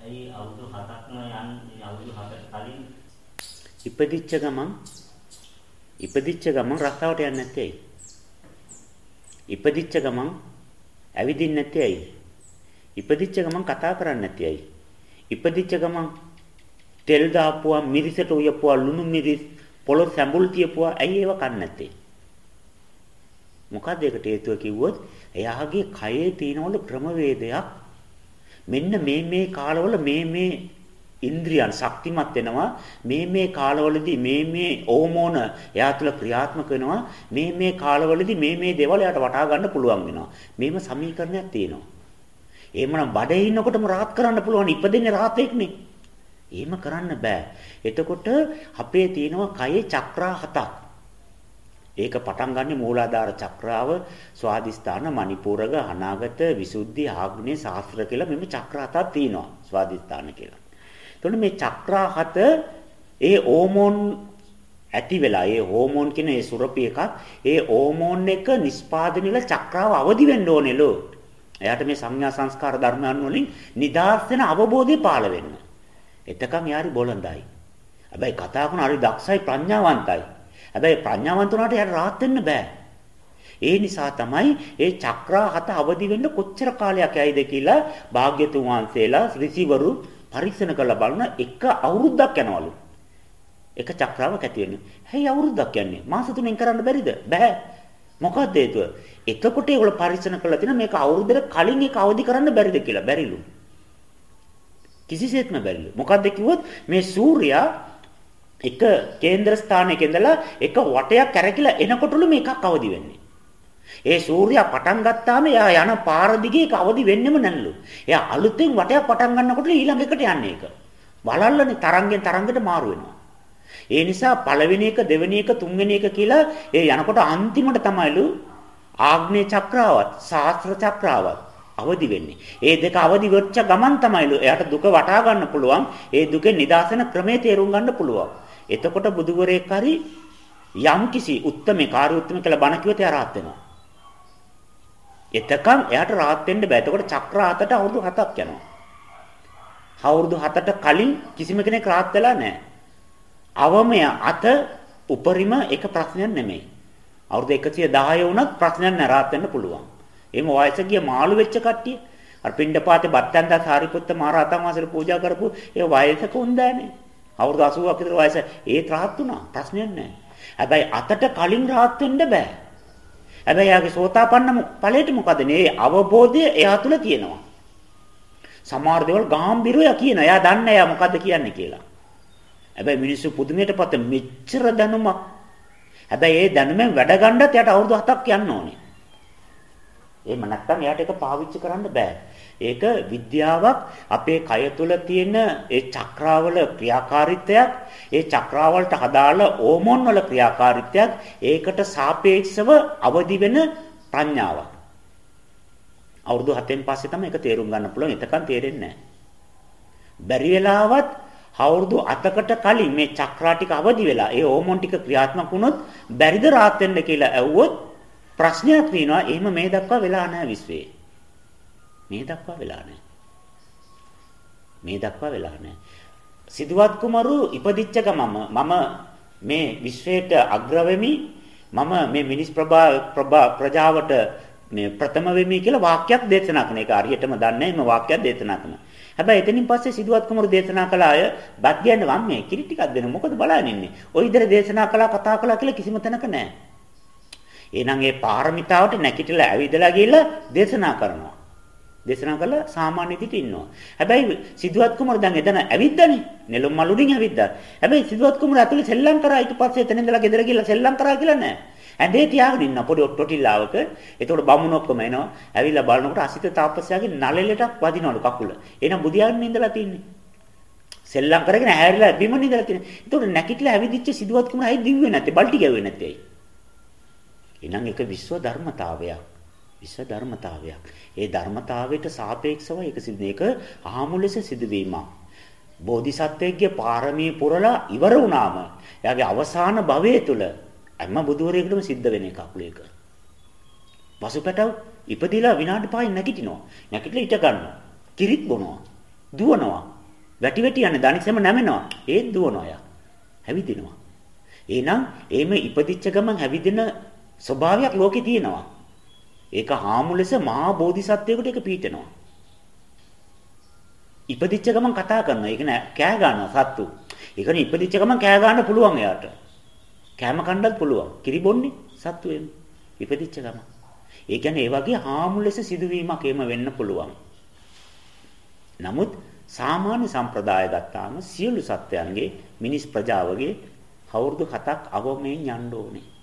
ඇයි අවුරුදු 7ක්ම යන්නේ අවුරුදු 7කට කලින් ඉපදිච්ච ගමන් ඉපදිච්ච ගමන් රස්සාවට යන්නේ නැත්තේ? ඉපදිච්ච ගමන් ඇවිදින්නේ නැත්තේ ඇයි? ඉපදිච්ච ගමන් කතා කරන්නේ නැත්තේ ඇයි? ඉපදිච්ච ගමන් තෙල් දාපුවා මිරිසට උයපුවා ලුණු මිරිස් පොළොස් සැඹුල් තියපුවා ඇයි ඒව කන්නේ නැත්තේ? මොකද ඒකට හේතුව කිව්වොත් එයාගේ කයේ තියෙනවල ක්‍රමවේදයක් මෙන්න මේ මේ කාලවල මේ මේ ඉන්ද්‍රියන් ශක්තිමත් වෙනවා. මේ මේ කාලවලදී මේ මේ හෝමෝන එයා තුළ ක්‍රියාත්මක වෙනවා. මේ මේ කාලවලදී මේ මේ දේවල් එයාට වටහා ගන්න පුළුවන් වෙනවා. මේම සමීකරණයක් තියෙනවා. එහෙමනම් බඩේ ඉන්නකොටම rahat කරන්න පුළුවන් ඉපදෙන්නේ rahatෙක්නේ එහෙම කරන්න බෑ. එතකොට අපේ තියෙනවා කයේ චක්‍රා හතක්. ඒක පටන් ගන්න මූලාධාර චක්‍රාව ස්වාදිස්ථාන මණිපූරක අනාගත විසුද්ධි ආග්නේ ශාස්ත්‍ර කියලා මෙන්න චක්‍ර හතක් තියෙනවා. ස්වාදිස්ථාන කියලා. එතකොට මේ චක්‍රා හත ඒ හෝමෝන් ඇති වෙලා ඒ හෝමෝන් කියන ඒ සුරපි එකක් ඒ හෝමෝන් එක නිස්පාදනයල චක්‍රාව අවදි වෙන්න ඕනෙලෝ. එයාට මේ සංඥා සංස්කාර ධර්මයන් වලින් නිදාස් වෙන අවබෝධය පාළ වෙන්න. එතකන් යාරි බොළඳයි. හැබැයි කතා කරන හරි දක්ෂයි ප්‍රඥාවන්තයි. හැබැයි ප්‍රඥාවන්ත උනාට යාට rahat වෙන්න බෑ. ඒ නිසා තමයි ඒ චක්‍රා හත අවදි වෙන්න කොච්චර කාලයක් යයිද කියලා භාග්‍යතුන් වහන්සේලා ඍෂිවරු පරීක්ෂණ කරලා බලන එක අවුරුද්දක් යනවලු. එක චක්‍රාවක් ඇති වෙන්නේ. හැයි අවුරුද්දක් යන්නේ. මාස තුනෙන් කරන්න බැරිද? බෑ. මොකක්ද හේතුව? එතකොට ඒගොල්ලෝ පරීක්ෂණ කරලා තිනා මේක අවුරුද්දකට කලින් ඒක අවදි කරන්න බැරිද කියලා. බැරිලු. කිසිසේත්ම බැරිලු. මොකද්ද කිව්වොත් මේ සූර්යයා එක කේන්ද්‍ර ස්ථානයක ඉඳලා එක වටයක් කැරකිලා එනකොටලු මේකක් අවදි වෙන්නේ. ඒ සූර්යයා පටන් ගත්තාම එයා යන පාර දිගේ කවදි වෙන්නෙම නැල්ලු. එයා අලුතෙන් වටයක් පටන් ගන්නකොට ඊළඟ එකට යන්නේ ඒක. බලල්ලනේ තරංගෙන් තරංගට මාරු වෙනවා. ඒ නිසා පළවෙනි එක දෙවෙනි එක තුන්වෙනි එක කියලා ඒ යනකොට අන්තිමට තමයිලු ආග්නේ චක්‍රාවත් ශාස්ත්‍ර චක්‍රාවත් අවදි වෙන්නේ. ඒ දෙක අවදි වෙච්ච ගමන් තමයිලු එයාට දුක වටහා ගන්න පුළුවන්. ඒ දුකේ නිදාසන ක්‍රමයේ තේරුම් ගන්න පුළුවන්. එතකොට බුදුවරයෙක් හරි යම්කිසි උත්තරමේ කාර්ය උත්තරම කියලා බණ කිව්වොත් එයා rahat වෙනවා. එතකන් එයාට rahat වෙන්න බෑ. එතකොට චක්‍ර හතට අවුරුදු 7ක් යනවා. අවුරුදු 7ට කලින් කිසිම කෙනෙක් rahat වෙලා නැහැ. අවමය අත උපරිම එක ප්‍රශ්නයක් නෙමෙයි. අවුරුදු 110 වුණත් ප්‍රශ්නයක් නැහැ rahat වෙන්න පුළුවන්. එහෙම වයස ගිය මාළු වෙච්ච කට්ටිය අර පින්ඩපාතේ බත්තන්දා සාරිපුත්ත මහ රහතන් වහන්සේට පූජා කරපු ඒ වයසක උන්දානේ. අවුරුදු 80ක් විතර වයස ඒත් rahat වුණා. ප්‍රශ්නයක් නැහැ. හැබැයි අතට කලින් rahat වෙන්න බෑ. හැබැයි යාගේ සෝතාපන්න ඵලයට මොකද මේ අවබෝධය එයා තුල තියෙනවා. සමහර දේවල් ගැඹිරව කියන. එයා දන්නේ එයා මොකද්ද කියන්නේ කියලා. හැබැයි මිනිස්සු පුදුමයටපත් මෙච්චර දැනුමක්. හැබැයි ඒ දැනුමෙන් වැඩ ගන්නත් එයාට අවුරුදු 7ක් යන්න ඕනේ. එහෙම නැත්නම් එයාට ඒක පාවිච්චි කරන්න බෑ. ඒක විද්‍යාවක් අපේ කය තුල තියෙන ඒ චක්‍රාවල ක්‍රියාකාරීත්වයක් ඒ චක්‍රාවලට අදාළ හෝමෝන් වල ක්‍රියාකාරීත්වයක් ඒකට සාපේක්ෂව අවදි වෙන ප්‍රඥාවක්. අවුරුදු 7න් පස්සේ තමයි ඒක තේරුම් ගන්න පුළුවන්. එතකන් තේරෙන්නේ නැහැ. බැරි වෙලාවත් අවුරුදු 7කට කලින් මේ චක්‍රා ටික අවදි වෙලා ඒ හෝමෝන් ටික ක්‍රියාත්මක වුණොත් බැරිද rahat වෙන්න කියලා ඇහුවොත් ප්‍රශ්නයක් තියෙනවා. එහෙම මේ දක්වා වෙලා නැහැ විශ්වයේ. මේ දක්වා වෙලා නැහැ. මේ දක්වා වෙලා නැහැ. සිදුවත් කුමරු ඉපදිච්ච ගමම මම මේ විශ්වයට අග්‍ර වෙමි මම මේ මිනිස් ප්‍රභා ප්‍රජාවට මේ ප්‍රථම වෙමි කියලා වාක්‍යයක් දේශනා කරන එක හරියටම දන්නේ නැහැ මේ වාක්‍යයක් දේශනා කරනවා. හැබැයි එතනින් පස්සේ සිදුවත් කුමරු දේශනා කළා අය බත් කියන්නේ මම මේ කිරි ටිකක් දෙන මොකද බලන්නේ ඉන්නේ. ඔය ඉදිරිය දේශනා කළා කතා කළා කියලා කිසිම තැනක නැහැ. එහෙනම් ඒ පාරමිතාවට නැකිටලා ඇවිදලා ගිහිල්ලා දේශනා කරනවා. දේශනා කළා සාමාන්‍ය විදිහට ඉන්නවා. හැබැයි සිදුවත් කුමරු දැන් එතන ඇවිද්දානේ. නෙළුම් මලුඩින් ඇවිද්දා. හැබැයි සිදුවත් කුමරු ඇතුලේ සෙල්ලම් කරා ඊට පස්සේ එතන ඉඳලා ගෙදර ගිහලා සෙල්ලම් කරා කියලා නෑ. ඇඳේ තියාගෙන ඉන්න පොඩි ඔට්ටොටිල්ලාවක. එතකොට බමුණු ඔක්කොම එනවා. ඇවිල්ලා බලනකොට අසිත තාපසයාගේ නළලෙටක් වදිනවලු කකුල. එහෙනම් බුදියාගෙන ඉඳලා තින්නේ. සෙල්ලම් කරගෙන ඇහැරිලා බිමන ඉඳලා තියෙන. එතකොට නැකිట్లా ඇවිදිච්ච සිදුවත් කුමරු ඇයි දිව්වේ නැත්තේ? බල්ටි ගැව්වේ නැත්තේ ඇයි? එහෙනම් ඒක විශ්ව ධර්මතාවයක්. විශ්ව ධර්මතාවයක්. ඒ ධර්මතාවයට සාපේක්ෂව ඒක සිදු මේක ආමු ලෙස සිදුවීමක්. බෝධිසත්වයේ පාරමී පුරලා ඉවර වුණාම එයාගේ අවසාන භවයේ තුල හැම බුදුවරයෙකුටම සිද්ධ වෙන එකක් මේක. පසුපැටව ඉපදිලා විනාඩි 5න් නැගිටිනවා. නැගිටලා ඉට ගන්නවා. කිරිත් බොනවා. දුවනවා. වැටි වැටි යන්නේ දණිසෙම නැමෙනවා. ඒත් දුවනවා යා. හැවිදිනවා. එහෙනම් එහෙම ඉපදිච්ච ගමන් හැවිදෙන ස්වභාවයක් ලෝකේ තියෙනවා. ඒක හාමු ලෙස මහා බෝධිසත්වයෙකුට ඒක පීඨනවා. ඉපදිච්ච ගමන් කතා කරනවා. ඒක නෑ කෑ ගන්නවා සත්තු. ඒකනේ ඉපදිච්ච ගමන් කෑ ගන්න පුළුවන් එයාට. කෑම කන්නත් පුළුවන්. කිරි බොන්නේ සත්තු වෙන. ඉපදිච්ච ගමන්. ඒ කියන්නේ ඒ වගේ හාමු ලෙස සිදුවීමක් එහෙම වෙන්න පුළුවන්. නමුත් සාමාන්‍ය සම්ප්‍රදාය ගත්තාම සියලු සත්වයන්ගේ මිනිස් ප්‍රජාවගේ අවුරුදු 7ක් අවමෙන් යන්න ඕනේ.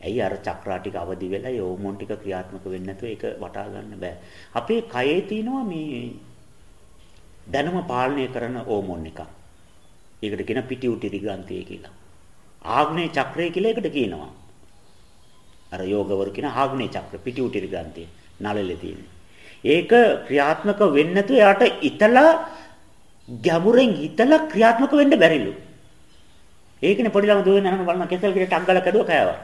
ඇයි අර චක්‍රා ටික අවදි වෙලා ඒ හෝමෝන් ටික ක්‍රියාත්මක වෙන්නේ නැතුව ඒක වටා ගන්න බෑ. අපේ කයේ තියෙනවා මේ දැනුම පාලනය කරන හෝමෝන් එකක්. ඒකට කියන පිටියුටිරි ග්‍රන්ථිය කියලා. ආග්නේ චක්‍රය කියලා ඒකට කියනවා. අර යෝගවරු කියන ආග්නේ චක්‍ර පිටියුටිරි ග්‍රන්ථිය නළලේ තියෙන්නේ. ඒක ක්‍රියාත්මක වෙන්නේ නැතුව එයාට ඉතලා ගැඹුරෙන් හිතලා ක්‍රියාත්මක වෙන්න බැරිලු. ඒකනේ පොඩි ළම දුවෙන් යනම බලන කෙසල් කිරට අංගල කැඩුව කෑවා.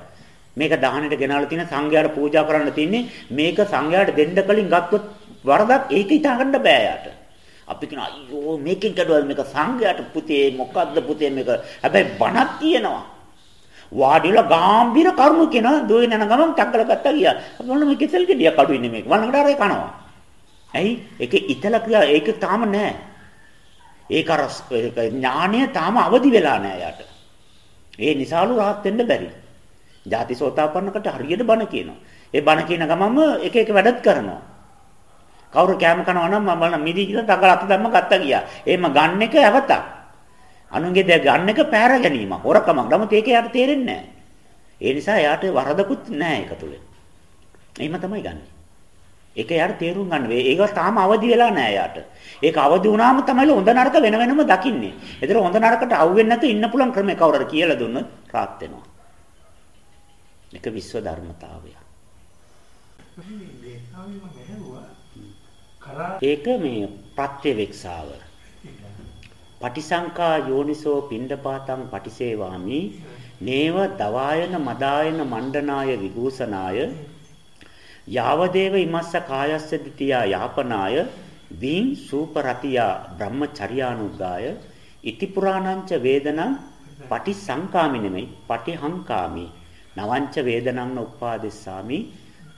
මේක දහනෙට ගෙනාලා තියෙන සංඝයාට පූජා කරන්න තියෙන්නේ මේක සංඝයාට දෙන්න කලින් ගත්තොත් වරදක් ඒක හිතා ගන්න බෑ යාට. අපි කියන අයියෝ මේකෙන් කඩුවද මේක සංඝයාට පුතේ මොකද්ද පුතේ මේක හැබැයි බණක් කියනවා. වාඩිලා ගාම්භීර කරුණු කියන දුවේ යන ගමන් ටක්කල ගත්තා ගියා. අපි මොන මේ කෙසල් ගෙඩිය කඩුවේ මේක. වළඟට අරේ කනවා. ඇයි? ඒකේ ඉතල ක්‍රියා ඒක තාම නැහැ. ඒක අර ඥානය තාම අවදි වෙලා නැහැ යාට. ඒ නිසාලු rahat වෙන්න බැරි. ජාතිසෝතාපන්නකට හරියට බණ කියනවා. ඒ බණ කියන ගමන්ම එක එක වැඩත් කරනවා. කවුරු කැම කනවා නම් මම බලන මිදි කියලා තකල අත දැම්ම ගත්තා ගියා. එහෙම ගන්න එක ඇවතක්. අනුන්ගේ දේ ගන්න එක පෑර ගැනීමක්. හොරකමක්. නමුත් ඒක යාට තේරෙන්නේ නැහැ. ඒ නිසා යාට වරදකුත් නැහැ ඒක තුල. එහෙම තමයි ගන්නෙ. ඒක යාට තේරුම් ගන්න වෙයි. ඒක තාම අවදි වෙලා නැහැ යාට. ඒක අවදි වුණාම තමයි හොඳ නරක වෙන වෙනම දකින්නේ. ඒතර හොඳ නරකට අවුෙන්නේ නැතුව ඉන්න පුළුවන් ක්‍රමයක් කවුරු හරි කියලා දුන්නොත් රාත් වෙනවා. මේක විශ්ව ධර්මතාවය. ඒක මේ ප්‍රත්‍යවේක්ෂාව. පටිසංකා යෝනිසෝ පිණ්ඩපාතං පටිසේවාමි. නේව දවායන මදායන මණ්ඩනාය විභූෂනාය යාවදේව ඉමස්ස කායස්ස දිතියා යාපනාය. වින් සූපරතියා බ්‍රහ්මචර්යානුගාය ඉති පුරාණංච වේදනං පටිසංකාමි නෙමෙයි පටිහංකාමි. නවංච වේදනං උප්පාදෙස්සාමි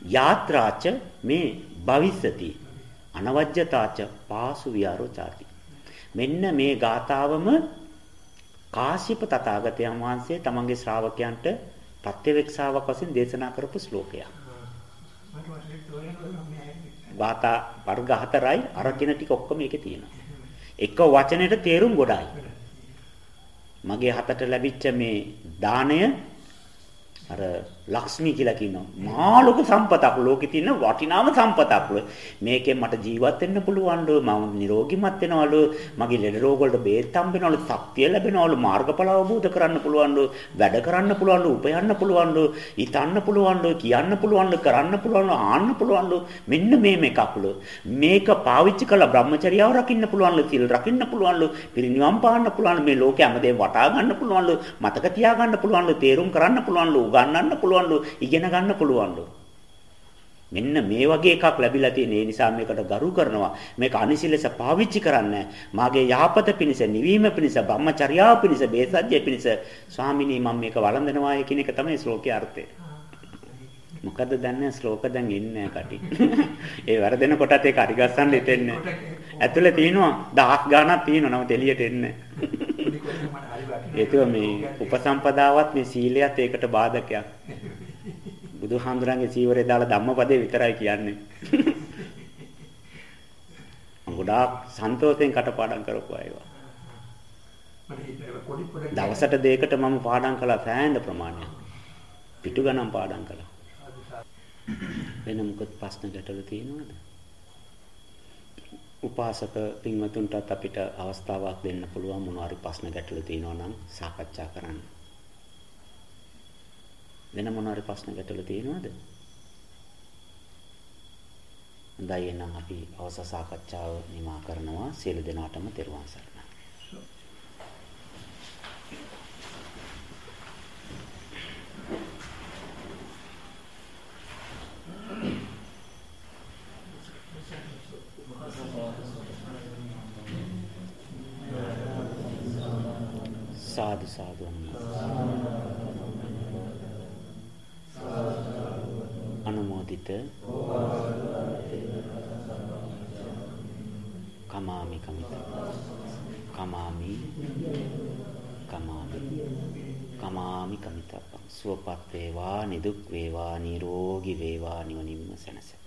යාත්‍රාච මේ භවිස්සති අනවජ්‍යතාච පාසු විහාරෝ ചാති මෙන්න මේ ගාතාවම කාශ්‍යප තථාගතයන් වහන්සේ තමන්ගේ ශ්‍රාවකයන්ට ප්‍රත්‍යවේක්ෂාවක් වශයෙන් දේශනා කරපු ශ්ලෝකයක්. ගාථා වර්ග හතරයි අර කින ටික ඔක්කොම ඒකේ තියෙනවා. එක වචනෙට තේරුම් ගොඩයි. මගේ හතට ලැබිච්ච මේ දාණය අර ලක්ෂ්මී කියලා කියනවා. මහා ලොකු සම්පතක් ලෝකේ තියෙන වටිනාම සම්පතක්. මේකෙන් මට ජීවත් වෙන්න පුළුවන්ලු. මම නිරෝගීමත් වෙනවලු. මගේ ලෙඩ රෝග වලට බේත් හම්බෙනවලු. ශක්තිය ලැබෙනවලු. මාර්ගඵල අවබෝධ කරන්න පුළුවන්ලු. වැඩ කරන්න පුළුවන්ලු. උපයන්න පුළුවන්ලු. හිතන්න පුළුවන්ලු. කියන්න පුළුවන්ලු. කරන්න පුළුවන්ලු. ආන්න පුළුවන්ලු. මෙන්න මේ මේකක්ලු. මේක පාවිච්චි කරලා බ්‍රහ්මචර්යාව රකින්න පුළුවන්ලු. සිල් රකින්න පුළුවන්ලු. පිරිනිවන් පාන්න පුළුවන්. මේ ලෝකයේ හැමදේම වටා ගන්න පුළුවන්ලු. මතක තියාගන්න පුළුවන්ලු. තේරුම් කරන්න පුළුවන්ලු. උගන්වන්න පුළුවන්. පුළුවන්ලු ඉගෙන ගන්න පුළුවන්ලු. මෙන්න මේ වගේ එකක් ලැබිලා තියෙන ඒ නිසා මේකට ගරු කරනවා. මේක අනිසිලස පාවිච්චි කරන්න මාගේ යහපත පිණිස නිවීම පිණිස බ්‍රහ්මචර්යාව පිණිස බේසජ්‍ය පිණිස. ස්වාමිනී මම මේක වළඳනවා කියන එක තමයි ශ්ලෝකයේ අර්ථය. මොකද දන්නේ? ශ්ලෝක දැන් ඉන්නේ කටි ඒ වරදෙන කොටත් ඒක අරිගස්සන්න දෙන්නේ ඇතුලේ තියෙනවා දහස් ගාණක් තියෙනවා. නම එළියට එන්නේ ඒක මේ උපසම්පදාවත් මේ සීලයත් ඒකට බාධකයක්. බුදුහාමුදුරන්ගේ සීවරේ දාලා ධම්මපදේ විතරයි කියන්නේ. ගොඩාක් සන්තෝෂයෙන් කටපාඩම් කරපු අයවා. දවසට දෙයකට මම පාඩම් කළා සෑහෙන ප්‍රමාණයක්. පිටු ගණන් පාඩම් කළා. වෙන මොකද ප්‍රශ්න ගැටලු තියෙනවද? උපාසක පින්වතුන්ටත් අපිට අවස්ථාවක් දෙන්න පුළුවන් මොනවා හරි ප්‍රශ්න ගැටලු තියෙනවා නම් සාකච්ඡා කරන්න. වෙන මොනවා හරි ප්‍රශ්න ගැටලු තියෙනවද? හොඳයි එහෙනම් අපි අවස සාකච්ඡාව නිමා කරනවා. සියලු දෙනාටම තෙරුවන් සරණයි. සාදු සාදු අනුමෝදිත. කමාමි කමිත. කමාමි කමාමි. කමාමි කමිතප්පං සුවපත් වේවා නිදුක් වේවා නිරෝගී වේවා නිවනින්ම සැනසෙයි